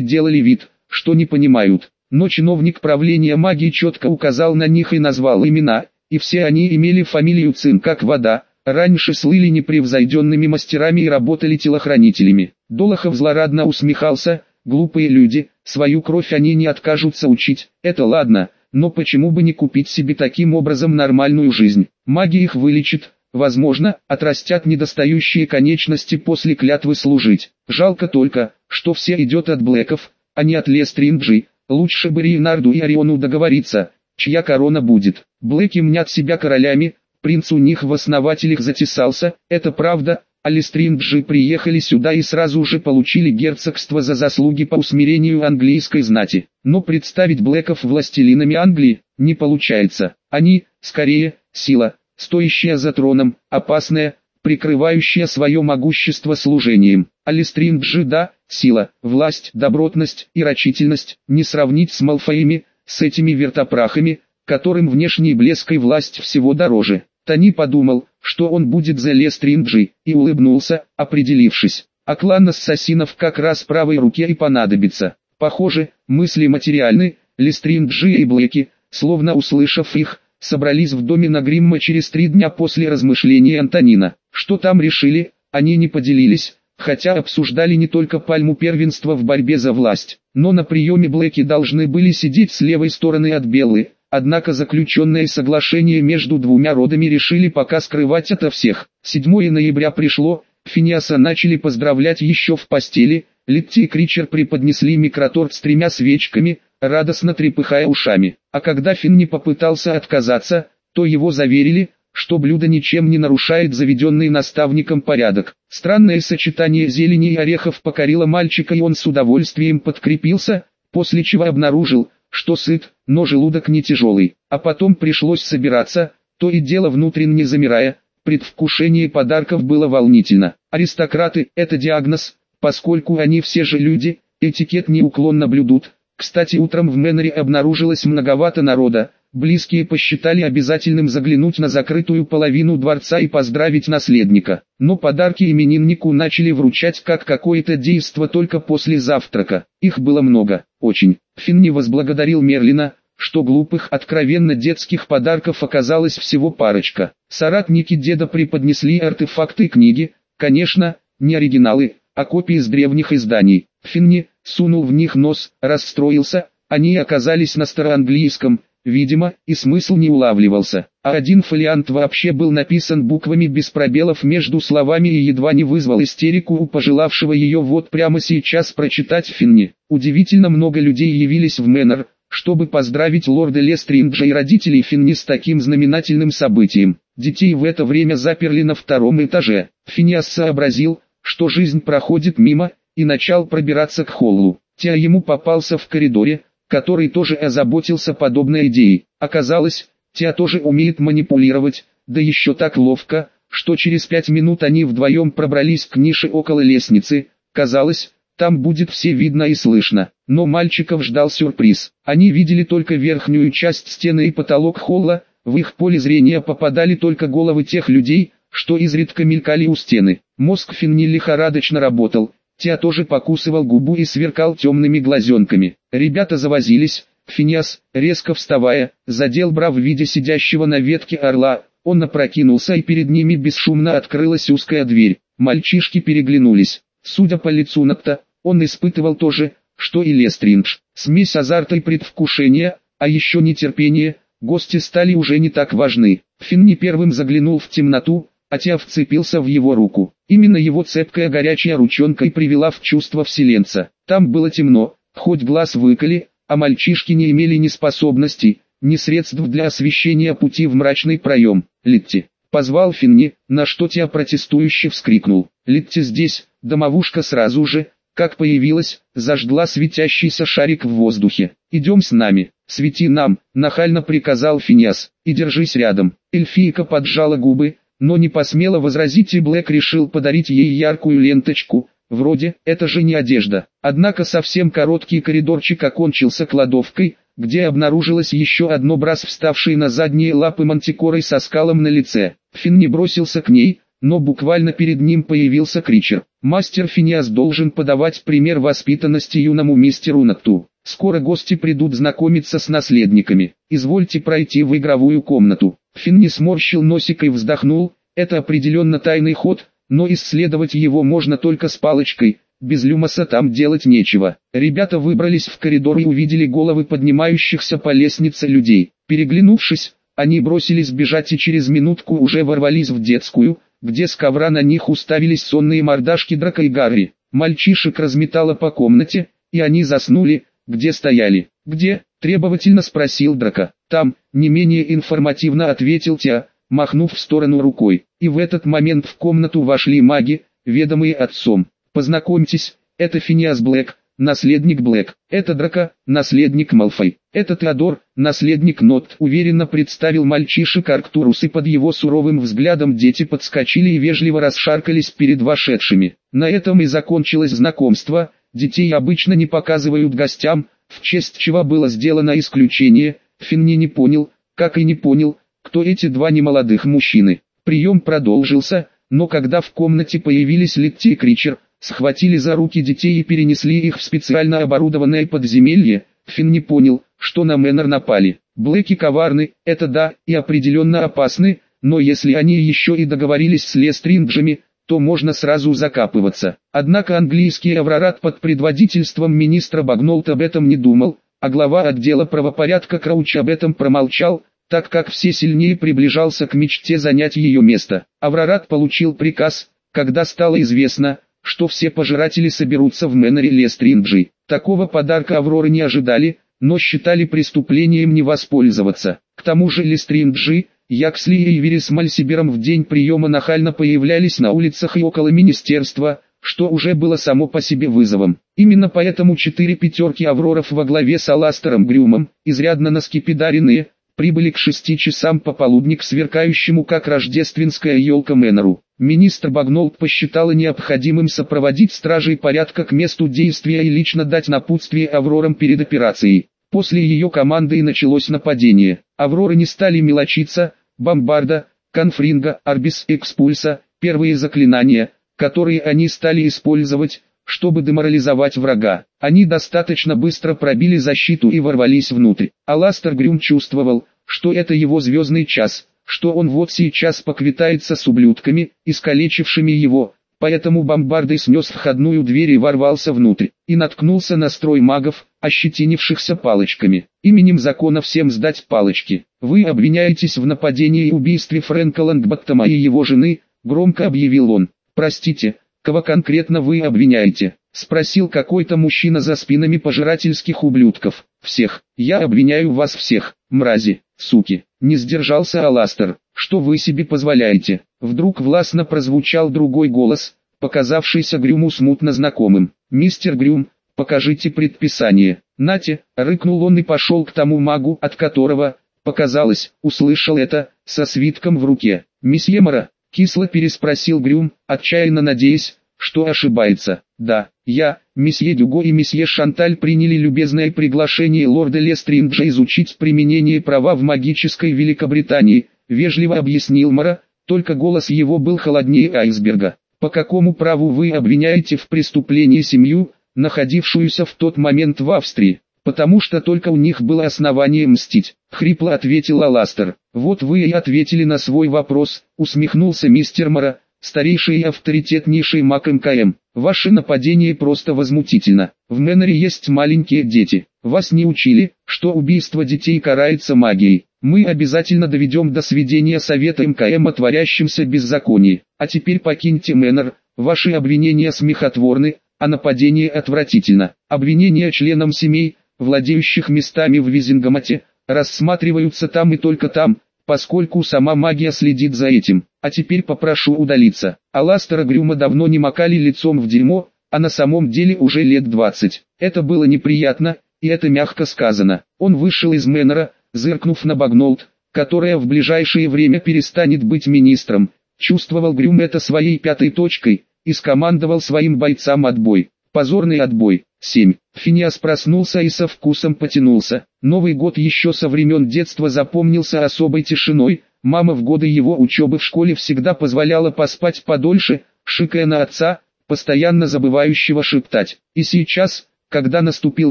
делали вид, что не понимают. Но чиновник правления магии четко указал на них и назвал имена, и все они имели фамилию Цин как вода, раньше слыли непревзойденными мастерами и работали телохранителями. Долохов злорадно усмехался, глупые люди, свою кровь они не откажутся учить, это ладно, но почему бы не купить себе таким образом нормальную жизнь? Маги их вылечит, возможно, отрастят недостающие конечности после клятвы служить. Жалко только, что все идет от Блэков, а не от Лестринджи, лучше бы Рейнарду и Ориону договориться, чья корона будет. Блэки мнят себя королями, принц у них в основателях затесался, это правда, а Лестринджи приехали сюда и сразу же получили герцогство за заслуги по усмирению английской знати. Но представить Блэков властелинами Англии, не получается. Они, скорее, сила, стоящая за троном, опасная, прикрывающая свое могущество служением. Алистринджи да, сила, власть, добротность и рачительность, не сравнить с Малфоями, с этими вертопрахами, которым внешний блеск и власть всего дороже. Тони подумал, что он будет за Лестринджи, и улыбнулся, определившись. А клан ассасинов как раз правой руке и понадобится. Похоже, мысли материальны, Лестринджи и Блэки, словно услышав их, собрались в доме на Гримма через три дня после размышлений Антонина. Что там решили, они не поделились, хотя обсуждали не только пальму первенства в борьбе за власть, но на приеме Блэки должны были сидеть с левой стороны от Беллы, однако заключенное соглашение между двумя родами решили пока скрывать ото всех. 7 ноября пришло, Финиаса начали поздравлять еще в постели, Литти и Кричер преподнесли микроторт с тремя свечками, радостно трепыхая ушами. А когда Финн не попытался отказаться, то его заверили, что блюдо ничем не нарушает заведенный наставником порядок. Странное сочетание зелени и орехов покорило мальчика и он с удовольствием подкрепился, после чего обнаружил, что сыт, но желудок не тяжелый. А потом пришлось собираться, то и дело внутренне замирая, предвкушение подарков было волнительно. Аристократы – это диагноз, поскольку они все же люди, этикет неуклонно блюдут, кстати утром в Мэннере обнаружилось многовато народа, близкие посчитали обязательным заглянуть на закрытую половину дворца и поздравить наследника. Но подарки имениннику начали вручать как какое-то действо только после завтрака. Их было много, очень. Финни возблагодарил Мерлина, что глупых откровенно детских подарков оказалось всего парочка. Соратники деда преподнесли артефакты и книги, конечно, не оригиналы, а копии из древних изданий. Финни, сунул в них нос, расстроился, они оказались на староанглийском, видимо, и смысл не улавливался. А один фолиант вообще был написан буквами без пробелов между словами и едва не вызвал истерику у пожелавшего ее вот прямо сейчас прочитать Финни. Удивительно много людей явились в Мэннер, чтобы поздравить лорда Лестринджа и родителей Финни с таким знаменательным событием. Детей в это время заперли на втором этаже. Финиас сообразил, что жизнь проходит мимо, и начал пробираться к холлу. Теа ему попался в коридоре, который тоже озаботился подобной идеей. Оказалось, Теа тоже умеет манипулировать, да еще так ловко, что через пять минут они вдвоем пробрались к нише около лестницы. Казалось, там будет все видно и слышно. Но мальчиков ждал сюрприз. Они видели только верхнюю часть стены и потолок холла, в их поле зрения попадали только головы тех людей, что изредка мелькали у стены. Мозг Финни лихорадочно работал, Тя тоже покусывал губу и сверкал темными глазенками. Ребята завозились, Финиас, резко вставая, задел бра в виде сидящего на ветке орла, он опрокинулся и перед ними бесшумно открылась узкая дверь. Мальчишки переглянулись. Судя по лицу Накта, он испытывал то же, что и Лестриндж. Смесь азарта и предвкушения, а еще нетерпение, гости стали уже не так важны. Финни первым заглянул в темноту, Атя вцепился в его руку. Именно его цепкая горячая ручонка и привела в чувство вселенца. Там было темно, хоть глаз выколи, а мальчишки не имели ни способностей, ни средств для освещения пути в мрачный проем. Литти, позвал Финни, на что Тя протестующе вскрикнул. Литти здесь, домовушка сразу же, как появилась, зажгла светящийся шарик в воздухе. «Идем с нами, свети нам», — нахально приказал Финиас, — «и держись рядом». Эльфийка поджала губы, но не посмела возразить и Блэк решил подарить ей яркую ленточку, вроде «это же не одежда». Однако совсем короткий коридорчик окончился кладовкой, где обнаружилось еще одно брас, вставший на задние лапы мантикорой со скалом на лице. Финн не бросился к ней, но буквально перед ним появился Кричер. Мастер Финиас должен подавать пример воспитанности юному мистеру Накту. Скоро гости придут знакомиться с наследниками. Извольте пройти в игровую комнату. Финн не сморщил носик и вздохнул. Это определенно тайный ход, но исследовать его можно только с палочкой. Без люмоса там делать нечего. Ребята выбрались в коридор и увидели головы поднимающихся по лестнице людей. Переглянувшись, они бросились бежать и через минутку уже ворвались в детскую, где с ковра на них уставились сонные мордашки Драка и Гарри. Мальчишек разметало по комнате, и они заснули, где стояли. «Где?» – требовательно спросил Драка. «Там», – не менее информативно ответил Тя, махнув в сторону рукой. И в этот момент в комнату вошли маги, ведомые отцом. «Познакомьтесь, это Финиас Блэк, наследник Блэк. Это Драка, наследник Малфой. Это Теодор, наследник Нот. Уверенно представил мальчишек Арктурус и под его суровым взглядом дети подскочили и вежливо расшаркались перед вошедшими. На этом и закончилось знакомство. Детей обычно не показывают гостям, в честь чего было сделано исключение. Финни не понял, как и не понял, кто эти два немолодых мужчины. Прием продолжился, но когда в комнате появились Летти и Кричер, схватили за руки детей и перенесли их в специально оборудованное подземелье, Финн не понял, что на Мэннер напали. Блэки коварны, это да, и определенно опасны, но если они еще и договорились с Лестринджами, то можно сразу закапываться. Однако английский Аврорат под предводительством министра Багнолт об этом не думал, а глава отдела правопорядка Крауч об этом промолчал, так как все сильнее приближался к мечте занять ее место. Аврорат получил приказ, когда стало известно, что все пожиратели соберутся в Мэннере Лестринджи. Такого подарка Авроры не ожидали, но считали преступлением не воспользоваться. К тому же Лестринджи, Яксли и Ивери с Мальсибером в день приема нахально появлялись на улицах и около министерства, что уже было само по себе вызовом. Именно поэтому четыре пятерки Авроров во главе с Аластером Грюмом, изрядно наскипидаренные, прибыли к шести часам пополудни к сверкающему как рождественская елка Мэннеру. Министр Багнолт посчитала необходимым сопроводить стражей порядка к месту действия и лично дать напутствие Аврорам перед операцией. После ее команды и началось нападение. Авроры не стали мелочиться, бомбарда, конфринга, арбис, экспульса, первые заклинания, которые они стали использовать, чтобы деморализовать врага. Они достаточно быстро пробили защиту и ворвались внутрь. Аластер Грюм чувствовал, что это его звездный час, что он вот сейчас поквитается с ублюдками, искалечившими его, поэтому бомбардой снес входную дверь и ворвался внутрь, и наткнулся на строй магов, ощетинившихся палочками. Именем закона всем сдать палочки. Вы обвиняетесь в нападении и убийстве Фрэнка Лангбаттома и его жены, громко объявил он. Простите, кого конкретно вы обвиняете? Спросил какой-то мужчина за спинами пожирательских ублюдков. Всех. Я обвиняю вас всех, мрази, суки. Не сдержался Аластер. Что вы себе позволяете? Вдруг властно прозвучал другой голос, показавшийся Грюму смутно знакомым. Мистер Грюм, покажите предписание. Нате, рыкнул он и пошел к тому магу, от которого, показалось, услышал это, со свитком в руке. Месье Мара, кисло переспросил Грюм, отчаянно надеясь, что ошибается. Да, я, месье Дюго и месье Шанталь приняли любезное приглашение лорда Лестринджа изучить применение права в магической Великобритании, вежливо объяснил Мара, только голос его был холоднее айсберга. По какому праву вы обвиняете в преступлении семью, находившуюся в тот момент в Австрии? Потому что только у них было основание мстить, хрипло ответил Аластер. Вот вы и ответили на свой вопрос, усмехнулся мистер Мара, старейший и авторитетнейший маг МКМ. Ваше нападение просто возмутительно. В Мэннере есть маленькие дети. Вас не учили, что убийство детей карается магией. Мы обязательно доведем до сведения Совета МКМ о творящемся беззаконии. А теперь покиньте Мэннер. Ваши обвинения смехотворны, а нападение отвратительно. Обвинения членам семей, владеющих местами в Визингомате, рассматриваются там и только там, поскольку сама магия следит за этим. А теперь попрошу удалиться. Аластера Грюма давно не макали лицом в дерьмо, а на самом деле уже лет 20. Это было неприятно, и это мягко сказано. Он вышел из Мэннера, зыркнув на Багнолт, которая в ближайшее время перестанет быть министром, Чувствовал Грюм это своей пятой точкой, и скомандовал своим бойцам отбой. Позорный отбой. 7. Финиас проснулся и со вкусом потянулся. Новый год еще со времен детства запомнился особой тишиной. Мама в годы его учебы в школе всегда позволяла поспать подольше, шикая на отца, постоянно забывающего шептать. И сейчас, когда наступил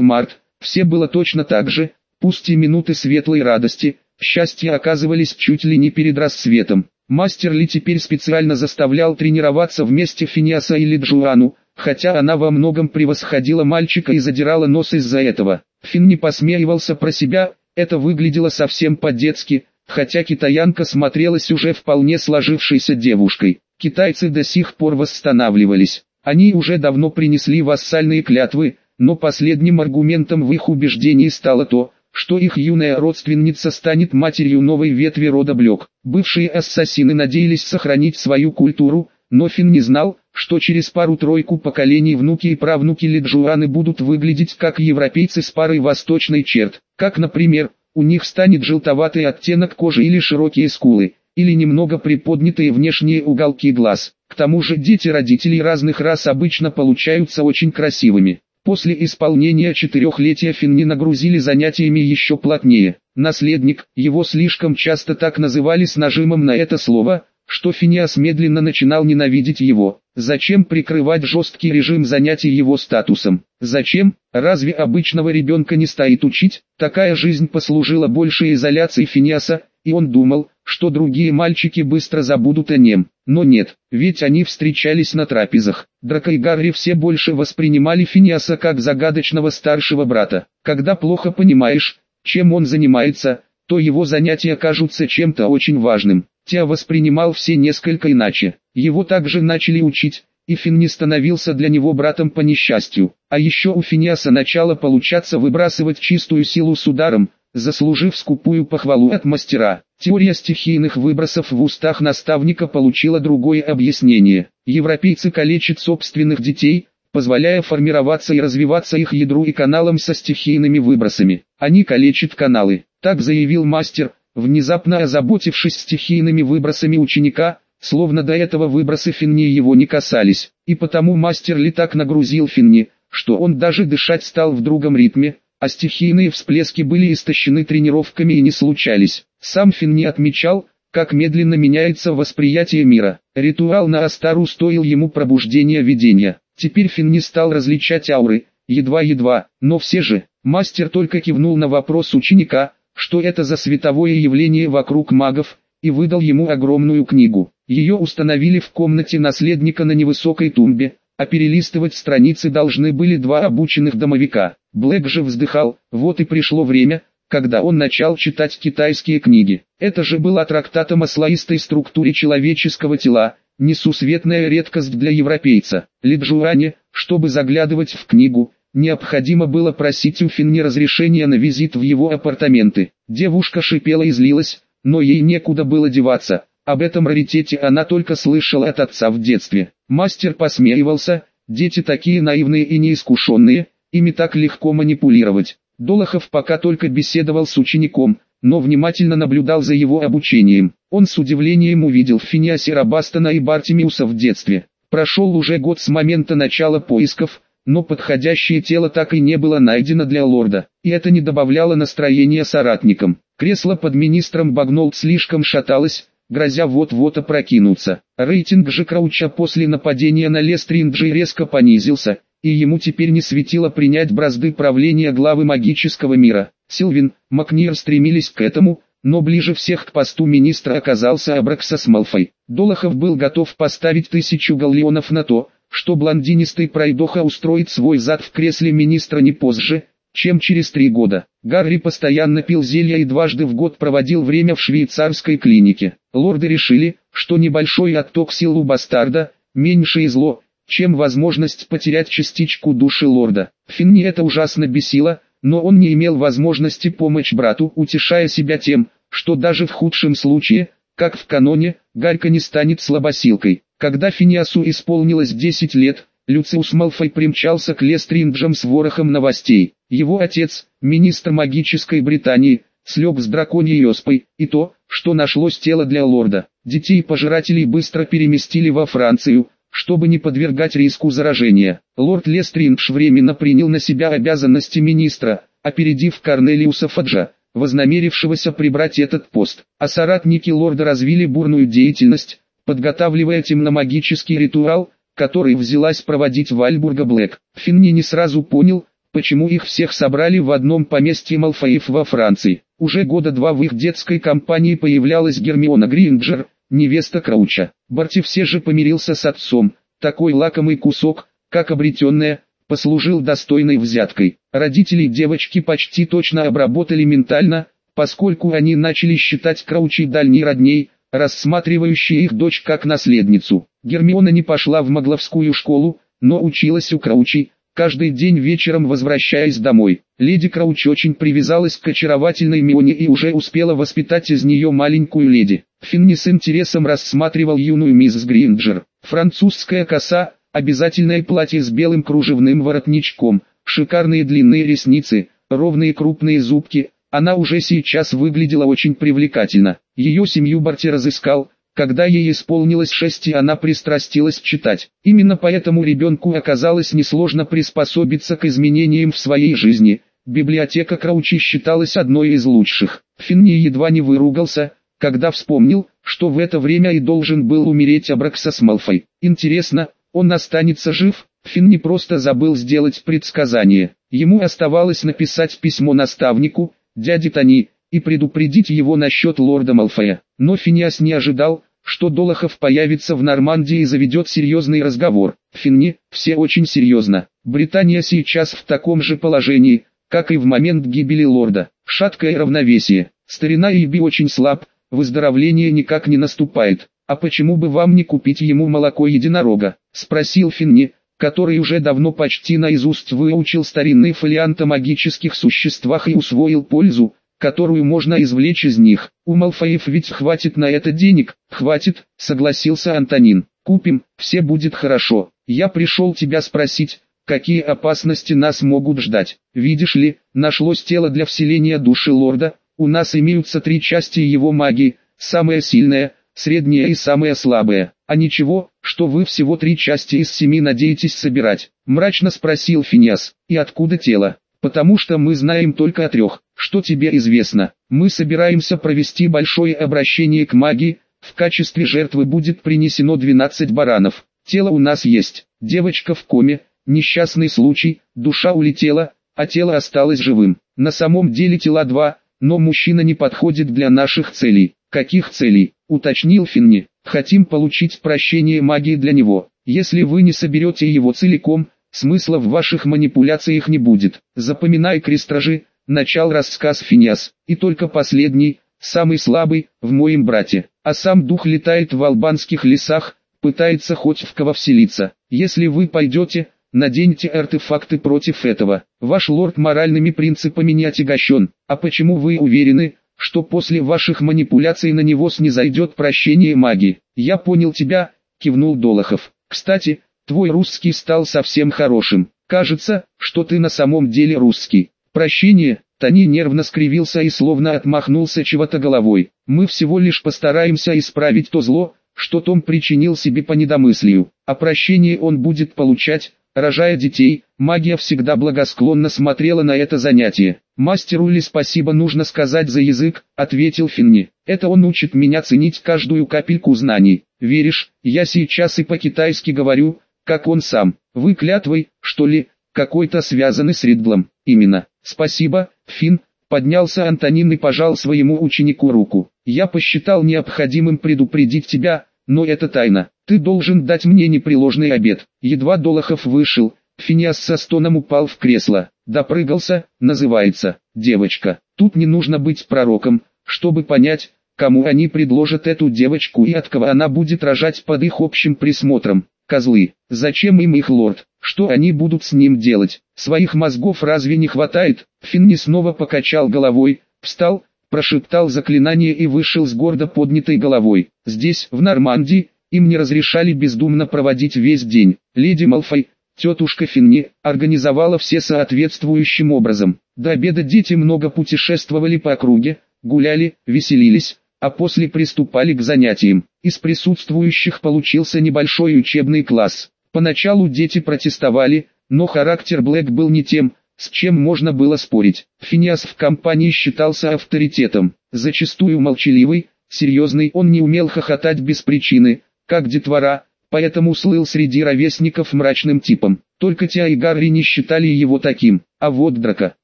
март, все было точно так же, пусть и минуты светлой радости, счастья оказывались чуть ли не перед рассветом. Мастер Ли теперь специально заставлял тренироваться вместе Финиаса или Джуану, хотя она во многом превосходила мальчика и задирала нос из-за этого. Фин не посмеивался про себя, это выглядело совсем по-детски, хотя китаянка смотрелась уже вполне сложившейся девушкой. Китайцы до сих пор восстанавливались. Они уже давно принесли вассальные клятвы, но последним аргументом в их убеждении стало то, что их юная родственница станет матерью новой ветви рода Блек. Бывшие ассасины надеялись сохранить свою культуру, но Фин не знал, что через пару-тройку поколений внуки и правнуки Лиджуаны будут выглядеть как европейцы с парой восточной черт, как, например, у них станет желтоватый оттенок кожи или широкие скулы, или немного приподнятые внешние уголки глаз. К тому же дети родителей разных рас обычно получаются очень красивыми. После исполнения четырехлетия Финни нагрузили занятиями еще плотнее. Наследник, его слишком часто так называли с нажимом на это слово, что Финиас медленно начинал ненавидеть его. Зачем прикрывать жесткий режим занятий его статусом? Зачем? Разве обычного ребенка не стоит учить? Такая жизнь послужила большей изоляции Финиаса, и он думал, что другие мальчики быстро забудут о нем. Но нет, ведь они встречались на трапезах. Драко и Гарри все больше воспринимали Финиаса как загадочного старшего брата. Когда плохо понимаешь, чем он занимается, то его занятия кажутся чем-то очень важным. Теа воспринимал все несколько иначе. Его также начали учить, и Фин не становился для него братом по несчастью. А еще у Финиаса начало получаться выбрасывать чистую силу с ударом, заслужив скупую похвалу от мастера. Теория стихийных выбросов в устах наставника получила другое объяснение. Европейцы калечат собственных детей, позволяя формироваться и развиваться их ядру и каналам со стихийными выбросами. Они калечат каналы, так заявил мастер, внезапно озаботившись стихийными выбросами ученика, словно до этого выбросы Финни его не касались. И потому мастер Ли так нагрузил Финни, что он даже дышать стал в другом ритме, а стихийные всплески были истощены тренировками и не случались. Сам Фин не отмечал, как медленно меняется восприятие мира. Ритуал на Астару стоил ему пробуждения видения. Теперь Фин не стал различать ауры, едва-едва, но все же, мастер только кивнул на вопрос ученика, что это за световое явление вокруг магов, и выдал ему огромную книгу. Ее установили в комнате наследника на невысокой тумбе, а перелистывать страницы должны были два обученных домовика. Блэк же вздыхал, вот и пришло время, когда он начал читать китайские книги. Это же была трактатом о слоистой структуре человеческого тела, несусветная редкость для европейца. Лиджуане, чтобы заглядывать в книгу, необходимо было просить у Финни разрешения на визит в его апартаменты. Девушка шипела и злилась, но ей некуда было деваться. Об этом раритете она только слышала от отца в детстве. Мастер посмеивался, дети такие наивные и неискушенные, ими так легко манипулировать. Долохов пока только беседовал с учеником, но внимательно наблюдал за его обучением. Он с удивлением увидел в Финиасе Рабастона и Бартимиуса в детстве. Прошел уже год с момента начала поисков, но подходящее тело так и не было найдено для лорда, и это не добавляло настроения соратникам. Кресло под министром Багнолд слишком шаталось, грозя вот-вот опрокинуться. Рейтинг же Крауча после нападения на Лестринджи резко понизился, и ему теперь не светило принять бразды правления главы магического мира. Силвин, Макнир стремились к этому, но ближе всех к посту министра оказался Абраксас Малфой. Долохов был готов поставить тысячу галлеонов на то, что блондинистый пройдоха устроит свой зад в кресле министра не позже, чем через три года. Гарри постоянно пил зелья и дважды в год проводил время в швейцарской клинике. Лорды решили, что небольшой отток сил у бастарда – меньшее зло, чем возможность потерять частичку души лорда. Финни это ужасно бесило, но он не имел возможности помочь брату, утешая себя тем, что даже в худшем случае, как в каноне, Гарька не станет слабосилкой. Когда Финиасу исполнилось 10 лет, Люциус Малфой примчался к Лестринджам с ворохом новостей. Его отец, министр магической Британии, слег с драконьей оспой, и то, что нашлось тело для лорда. Детей пожирателей быстро переместили во Францию, чтобы не подвергать риску заражения. Лорд Лестриндж временно принял на себя обязанности министра, опередив Корнелиуса Фаджа, вознамерившегося прибрать этот пост. А соратники лорда развили бурную деятельность, подготавливая темномагический ритуал, который взялась проводить Вальбурга Блэк. Финни не сразу понял, почему их всех собрали в одном поместье Малфоев во Франции. Уже года два в их детской компании появлялась Гермиона Гринджер, невеста Крауча. Барти все же помирился с отцом, такой лакомый кусок, как обретенная, послужил достойной взяткой. Родителей девочки почти точно обработали ментально, поскольку они начали считать Краучей дальней родней, рассматривающей их дочь как наследницу. Гермиона не пошла в магловскую школу, но училась у Краучи, каждый день вечером возвращаясь домой. Леди Крауч очень привязалась к очаровательной Мионе и уже успела воспитать из нее маленькую леди. Финни с интересом рассматривал юную мисс Гринджер. Французская коса, обязательное платье с белым кружевным воротничком, шикарные длинные ресницы, ровные крупные зубки. Она уже сейчас выглядела очень привлекательно. Ее семью Барти разыскал, когда ей исполнилось шесть и она пристрастилась читать. Именно поэтому ребенку оказалось несложно приспособиться к изменениям в своей жизни. Библиотека Краучи считалась одной из лучших. Финни едва не выругался, когда вспомнил, что в это время и должен был умереть Абраксас Малфой. Интересно, он останется жив? Финни просто забыл сделать предсказание. Ему оставалось написать письмо наставнику, дяде Тони, и предупредить его насчет лорда Малфоя. Но Финиас не ожидал, что Долохов появится в Нормандии и заведет серьезный разговор. Финни, все очень серьезно. Британия сейчас в таком же положении, как и в момент гибели лорда. Шаткое равновесие. Старина Иби очень слаб, выздоровление никак не наступает. А почему бы вам не купить ему молоко единорога? Спросил Финни, который уже давно почти наизусть выучил старинные фолианты магических существах и усвоил пользу, которую можно извлечь из них. У Малфоев ведь хватит на это денег, хватит, согласился Антонин. Купим, все будет хорошо. Я пришел тебя спросить, какие опасности нас могут ждать. Видишь ли, нашлось тело для вселения души лорда, у нас имеются три части его магии, самая сильная, средняя и самая слабая. А ничего, что вы всего три части из семи надеетесь собирать? Мрачно спросил Финиас. И откуда тело? Потому что мы знаем только о трех. Что тебе известно? Мы собираемся провести большое обращение к магии. В качестве жертвы будет принесено 12 баранов. Тело у нас есть. Девочка в коме. Несчастный случай. Душа улетела, а тело осталось живым. На самом деле тела два, но мужчина не подходит для наших целей. Каких целей? Уточнил Финни. Хотим получить прощение магии для него. Если вы не соберете его целиком, Смысла в ваших манипуляциях не будет. Запоминай крестражи, начал рассказ Финиас, и только последний, самый слабый, в моем брате. А сам дух летает в албанских лесах, пытается хоть в кого вселиться. Если вы пойдете, наденьте артефакты против этого. Ваш лорд моральными принципами не отягощен. А почему вы уверены, что после ваших манипуляций на него снизойдет прощение магии? Я понял тебя, кивнул Долохов. Кстати, Твой русский стал совсем хорошим. Кажется, что ты на самом деле русский. Прощение, Тони нервно скривился и словно отмахнулся чего-то головой. Мы всего лишь постараемся исправить то зло, что Том причинил себе по недомыслию. А прощение он будет получать, рожая детей. Магия всегда благосклонно смотрела на это занятие. «Мастеру ли спасибо нужно сказать за язык», — ответил Финни. «Это он учит меня ценить каждую капельку знаний. Веришь, я сейчас и по-китайски говорю, как он сам. Вы клятвой, что ли, какой-то связанный с Ридлом. Именно. Спасибо, Фин. Поднялся Антонин и пожал своему ученику руку. Я посчитал необходимым предупредить тебя, но это тайна. Ты должен дать мне непреложный обед. Едва Долохов вышел, Финиас со стоном упал в кресло. Допрыгался, называется, девочка. Тут не нужно быть пророком, чтобы понять, кому они предложат эту девочку и от кого она будет рожать под их общим присмотром. Козлы, зачем им их лорд? Что они будут с ним делать? Своих мозгов разве не хватает? Финни снова покачал головой, встал, прошептал заклинание и вышел с гордо поднятой головой. Здесь, в Нормандии, им не разрешали бездумно проводить весь день. Леди Малфой, тетушка Финни, организовала все соответствующим образом. До обеда дети много путешествовали по округе, гуляли, веселились, а после приступали к занятиям. Из присутствующих получился небольшой учебный класс. Поначалу дети протестовали, но характер Блэк был не тем, с чем можно было спорить. Финиас в компании считался авторитетом, зачастую молчаливый, серьезный он не умел хохотать без причины, как детвора, поэтому слыл среди ровесников мрачным типом. Только Тиа и Гарри не считали его таким, а вот Драка,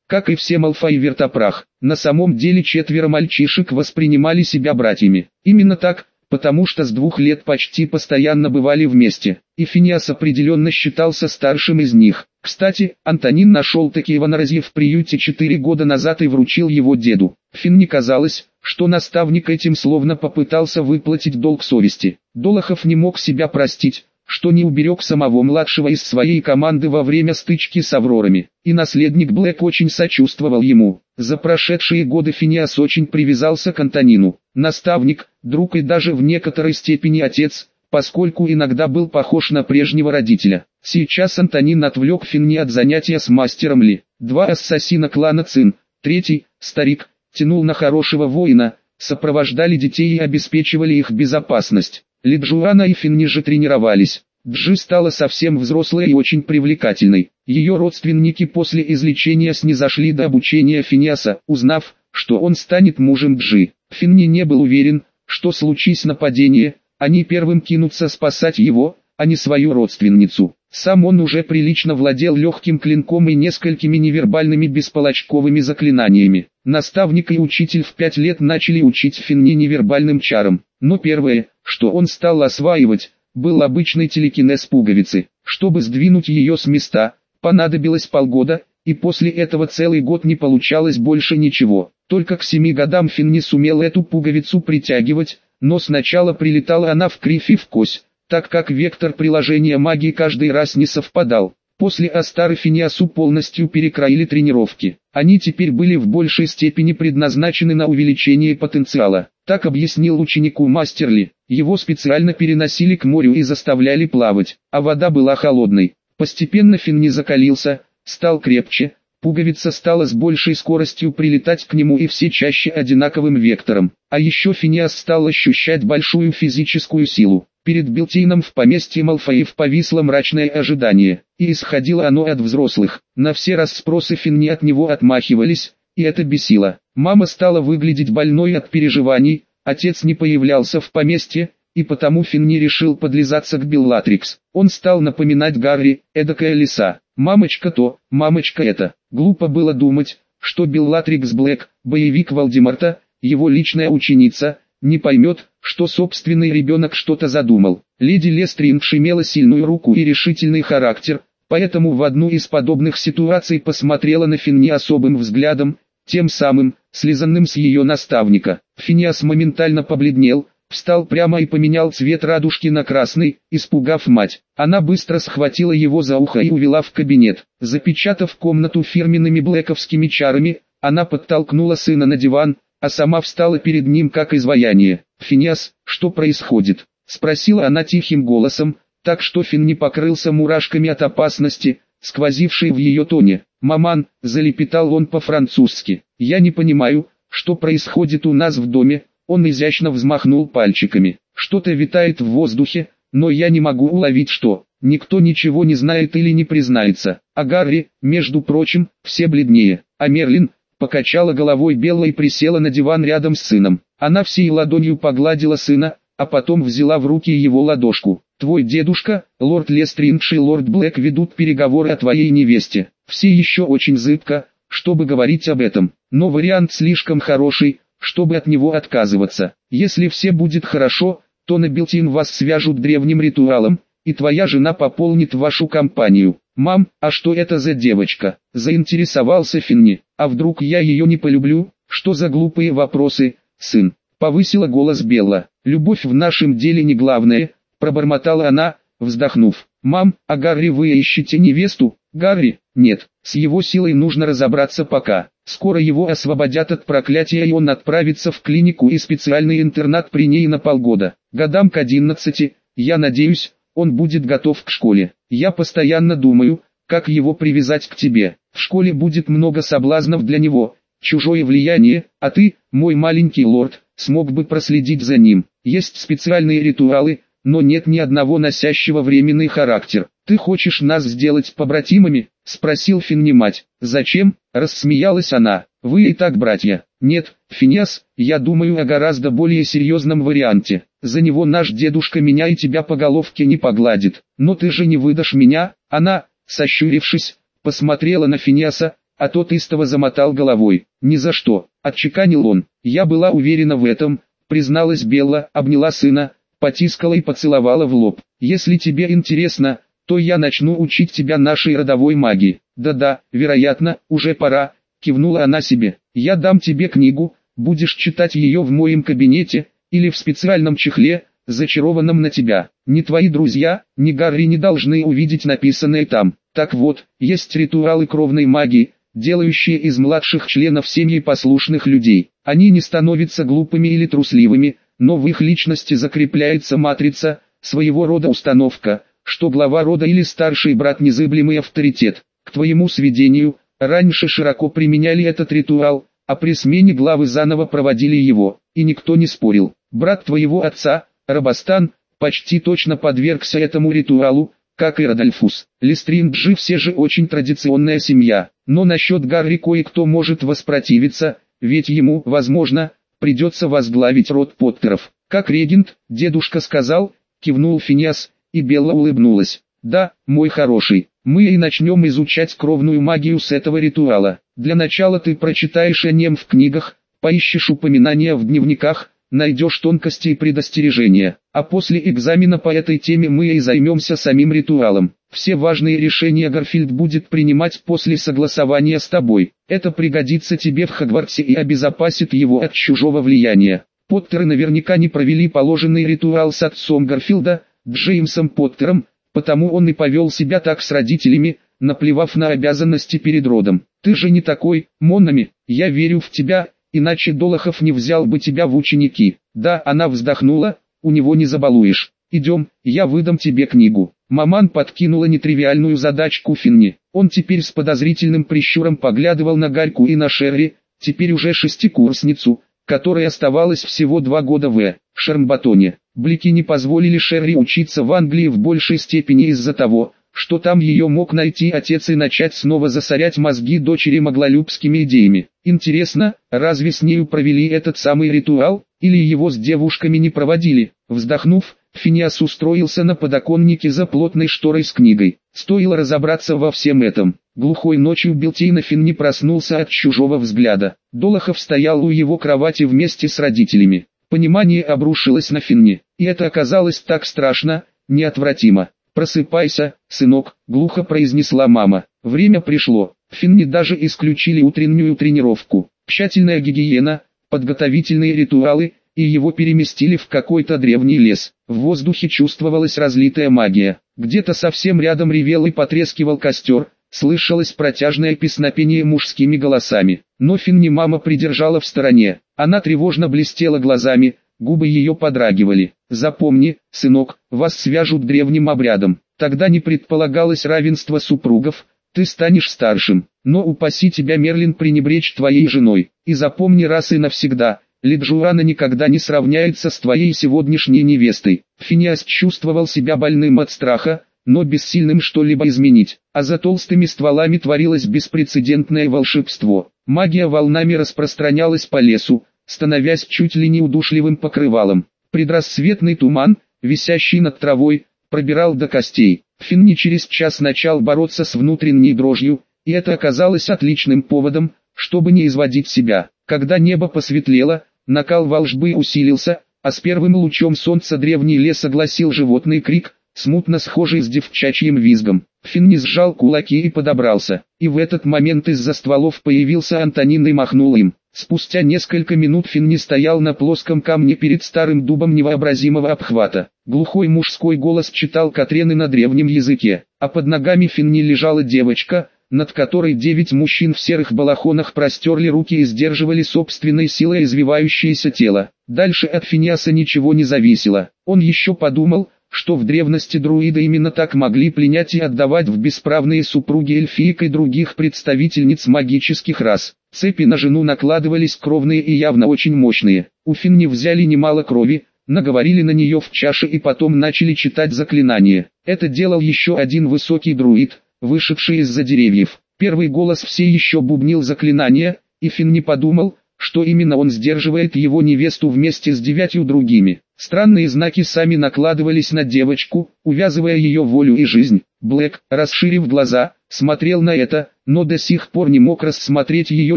как и все Малфа и Вертопрах, на самом деле четверо мальчишек воспринимали себя братьями. Именно так, потому что с двух лет почти постоянно бывали вместе, и Финиас определенно считался старшим из них. Кстати, Антонин нашел такие ванорази в приюте четыре года назад и вручил его деду. Финни казалось, что наставник этим словно попытался выплатить долг совести. Долохов не мог себя простить, что не уберег самого младшего из своей команды во время стычки с Аврорами, и наследник Блэк очень сочувствовал ему. За прошедшие годы Финиас очень привязался к Антонину, наставник, друг и даже в некоторой степени отец, поскольку иногда был похож на прежнего родителя. Сейчас Антонин отвлек Финни от занятия с мастером Ли. Два ассасина клана Цин, третий, старик, тянул на хорошего воина, сопровождали детей и обеспечивали их безопасность. Лиджуана и Финни же тренировались. Джи стала совсем взрослой и очень привлекательной. Ее родственники после излечения снизошли до обучения Финиаса, узнав, что он станет мужем Джи. Финни не был уверен, что случись нападение, они первым кинутся спасать его, а не свою родственницу. Сам он уже прилично владел легким клинком и несколькими невербальными бесполочковыми заклинаниями. Наставник и учитель в пять лет начали учить Финни невербальным чарам, но первое, что он стал осваивать, был обычный телекинез пуговицы. Чтобы сдвинуть ее с места, понадобилось полгода, и после этого целый год не получалось больше ничего. Только к семи годам Финни сумел эту пуговицу притягивать, но сначала прилетала она в кривь и в кость так как вектор приложения магии каждый раз не совпадал. После Астары Финиасу полностью перекроили тренировки. Они теперь были в большей степени предназначены на увеличение потенциала. Так объяснил ученику Мастерли. Его специально переносили к морю и заставляли плавать, а вода была холодной. Постепенно Финни закалился, стал крепче, пуговица стала с большей скоростью прилетать к нему и все чаще одинаковым вектором. А еще Финиас стал ощущать большую физическую силу. Перед Белтином в поместье Малфаев повисло мрачное ожидание, и исходило оно от взрослых. На все расспросы Финни от него отмахивались, и это бесило. Мама стала выглядеть больной от переживаний, отец не появлялся в поместье, и потому Финни решил подлизаться к Беллатрикс. Он стал напоминать Гарри, эдакая лиса. Мамочка то, мамочка это. Глупо было думать, что Беллатрикс Блэк, боевик Волдеморта, его личная ученица, не поймет, что собственный ребенок что-то задумал. Леди Лестрейндж имела сильную руку и решительный характер, поэтому в одну из подобных ситуаций посмотрела на Финни особым взглядом, тем самым, слизанным с ее наставника. Финиас моментально побледнел, встал прямо и поменял цвет радужки на красный, испугав мать. Она быстро схватила его за ухо и увела в кабинет. Запечатав комнату фирменными блэковскими чарами, она подтолкнула сына на диван, а сама встала перед ним как изваяние. «Финиас, что происходит?» — спросила она тихим голосом, так что Фин не покрылся мурашками от опасности, сквозившей в ее тоне. «Маман», — залепетал он по-французски, — «я не понимаю, что происходит у нас в доме». Он изящно взмахнул пальчиками. «Что-то витает в воздухе, но я не могу уловить что. Никто ничего не знает или не признается. А Гарри, между прочим, все бледнее. А Мерлин, Покачала головой Белла и присела на диван рядом с сыном. Она всей ладонью погладила сына, а потом взяла в руки его ладошку. «Твой дедушка, лорд Лестриндж и лорд Блэк ведут переговоры о твоей невесте. Все еще очень зыбко, чтобы говорить об этом, но вариант слишком хороший, чтобы от него отказываться. Если все будет хорошо, то на Билтин вас свяжут древним ритуалом, и твоя жена пополнит вашу компанию. «Мам, а что это за девочка?» – заинтересовался Финни. «А вдруг я ее не полюблю? Что за глупые вопросы, сын?» – повысила голос Белла. «Любовь в нашем деле не главное», – пробормотала она, вздохнув. «Мам, а Гарри вы ищете невесту?» «Гарри? Нет, с его силой нужно разобраться пока. Скоро его освободят от проклятия и он отправится в клинику и специальный интернат при ней на полгода. Годам к одиннадцати, я надеюсь, он будет готов к школе. Я постоянно думаю, как его привязать к тебе. В школе будет много соблазнов для него, чужое влияние, а ты, мой маленький лорд, смог бы проследить за ним. Есть специальные ритуалы, но нет ни одного носящего временный характер. «Ты хочешь нас сделать побратимами?» – спросил Финни мать. «Зачем?» – рассмеялась она. «Вы и так братья». «Нет, Финиас, я думаю о гораздо более серьезном варианте. За него наш дедушка меня и тебя по головке не погладит. Но ты же не выдашь меня?» Она, сощурившись, посмотрела на Финиаса, а тот истово замотал головой. «Ни за что», – отчеканил он. «Я была уверена в этом», – призналась Белла, обняла сына, потискала и поцеловала в лоб. «Если тебе интересно, то я начну учить тебя нашей родовой магии». «Да-да, вероятно, уже пора», – кивнула она себе. «Я дам тебе книгу, будешь читать ее в моем кабинете, или в специальном чехле, зачарованном на тебя. Ни твои друзья, ни Гарри не должны увидеть написанное там. Так вот, есть ритуалы кровной магии, делающие из младших членов семьи послушных людей. Они не становятся глупыми или трусливыми, но в их личности закрепляется матрица, своего рода установка, что глава рода или старший брат незыблемый авторитет. К твоему сведению, раньше широко применяли этот ритуал, а при смене главы заново проводили его, и никто не спорил. Брат твоего отца, Рабастан, почти точно подвергся этому ритуалу, как и Родольфус. Листринджи все же очень традиционная семья, но насчет Гарри кое-кто может воспротивиться, ведь ему, возможно, придется возглавить род Поттеров. Как регент, дедушка сказал, кивнул Финиас, и Белла улыбнулась. Да, мой хороший, мы и начнем изучать кровную магию с этого ритуала. Для начала ты прочитаешь о нем в книгах, поищешь упоминания в дневниках, найдешь тонкости и предостережения, а после экзамена по этой теме мы и займемся самим ритуалом. Все важные решения Гарфилд будет принимать после согласования с тобой. Это пригодится тебе в Хогвартсе и обезопасит его от чужого влияния. Поттеры наверняка не провели положенный ритуал с отцом Гарфилда, Джеймсом Поттером, потому он и повел себя так с родителями, наплевав на обязанности перед родом. Ты же не такой, Монами, я верю в тебя, иначе Долохов не взял бы тебя в ученики. Да, она вздохнула, у него не забалуешь. Идем, я выдам тебе книгу. Маман подкинула нетривиальную задачку Финни. Он теперь с подозрительным прищуром поглядывал на Гарьку и на Шерри, теперь уже шестикурсницу, которой оставалось всего два года в Шермбатоне. Блики не позволили Шерри учиться в Англии в большей степени из-за того, что там ее мог найти отец и начать снова засорять мозги дочери моглолюбскими идеями. Интересно, разве с нею провели этот самый ритуал, или его с девушками не проводили? Вздохнув, Финиас устроился на подоконнике за плотной шторой с книгой. Стоило разобраться во всем этом. Глухой ночью Белтейнофин не проснулся от чужого взгляда. Долохов стоял у его кровати вместе с родителями. Понимание обрушилось на Финни, и это оказалось так страшно, неотвратимо. «Просыпайся, сынок», — глухо произнесла мама. Время пришло. Финни даже исключили утреннюю тренировку. Тщательная гигиена, подготовительные ритуалы, и его переместили в какой-то древний лес. В воздухе чувствовалась разлитая магия. Где-то совсем рядом ревел и потрескивал костер, слышалось протяжное песнопение мужскими голосами. Но Финни мама придержала в стороне. Она тревожно блестела глазами, губы ее подрагивали. «Запомни, сынок, вас свяжут древним обрядом. Тогда не предполагалось равенство супругов, ты станешь старшим. Но упаси тебя Мерлин пренебречь твоей женой. И запомни раз и навсегда, Лиджуана никогда не сравняется с твоей сегодняшней невестой. Финиас чувствовал себя больным от страха, но бессильным что-либо изменить. А за толстыми стволами творилось беспрецедентное волшебство. Магия волнами распространялась по лесу, становясь чуть ли не удушливым покрывалом. Предрассветный туман, висящий над травой, пробирал до костей. Финни через час начал бороться с внутренней дрожью, и это оказалось отличным поводом, чтобы не изводить себя. Когда небо посветлело, накал волжбы усилился, а с первым лучом солнца древний лес огласил животный крик, смутно схожий с девчачьим визгом. Финни сжал кулаки и подобрался, и в этот момент из-за стволов появился Антонин и махнул им. Спустя несколько минут Финни стоял на плоском камне перед старым дубом невообразимого обхвата. Глухой мужской голос читал Катрены на древнем языке, а под ногами Финни лежала девочка, над которой девять мужчин в серых балахонах простерли руки и сдерживали собственной силой извивающееся тело. Дальше от Финиаса ничего не зависело. Он еще подумал, что в древности друиды именно так могли пленять и отдавать в бесправные супруги эльфиек и других представительниц магических рас. Цепи на жену накладывались кровные и явно очень мощные. У Финни взяли немало крови, наговорили на нее в чаше и потом начали читать заклинания. Это делал еще один высокий друид, вышедший из-за деревьев. Первый голос все еще бубнил заклинания, и Финни подумал, что именно он сдерживает его невесту вместе с девятью другими. Странные знаки сами накладывались на девочку, увязывая ее волю и жизнь. Блэк, расширив глаза, смотрел на это, но до сих пор не мог рассмотреть ее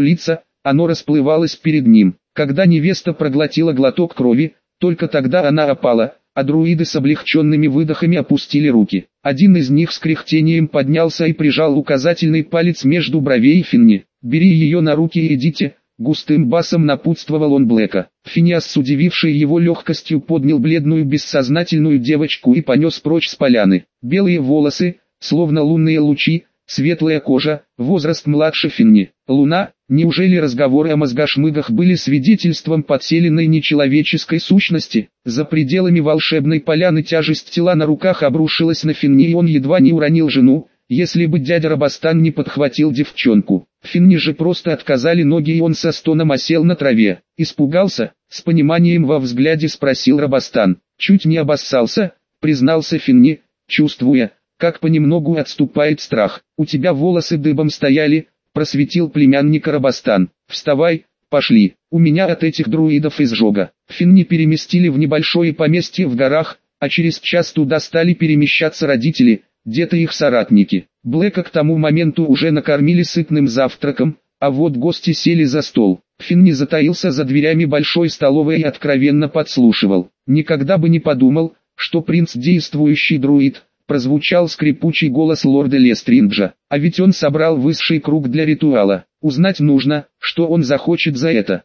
лица, оно расплывалось перед ним. Когда невеста проглотила глоток крови, только тогда она опала, а друиды с облегченными выдохами опустили руки. Один из них с кряхтением поднялся и прижал указательный палец между бровей Финни. «Бери ее на руки и идите», Густым басом напутствовал он Блэка. Финиас, удививший его легкостью, поднял бледную бессознательную девочку и понес прочь с поляны. Белые волосы, словно лунные лучи, светлая кожа, возраст младше Финни. Луна, неужели разговоры о мозгошмыгах были свидетельством подселенной нечеловеческой сущности? За пределами волшебной поляны тяжесть тела на руках обрушилась на Финни и он едва не уронил жену, если бы дядя Рабастан не подхватил девчонку. Финни же просто отказали ноги и он со стоном осел на траве. Испугался, с пониманием во взгляде спросил Рабастан. Чуть не обоссался, признался Финни, чувствуя, как понемногу отступает страх. У тебя волосы дыбом стояли, просветил племянник Рабастан. Вставай, пошли, у меня от этих друидов изжога. Финни переместили в небольшое поместье в горах, а через час туда стали перемещаться родители, где-то их соратники. Блэка к тому моменту уже накормили сытным завтраком, а вот гости сели за стол. Финни затаился за дверями большой столовой и откровенно подслушивал. Никогда бы не подумал, что принц действующий друид, прозвучал скрипучий голос лорда Лестринджа. А ведь он собрал высший круг для ритуала. Узнать нужно, что он захочет за это.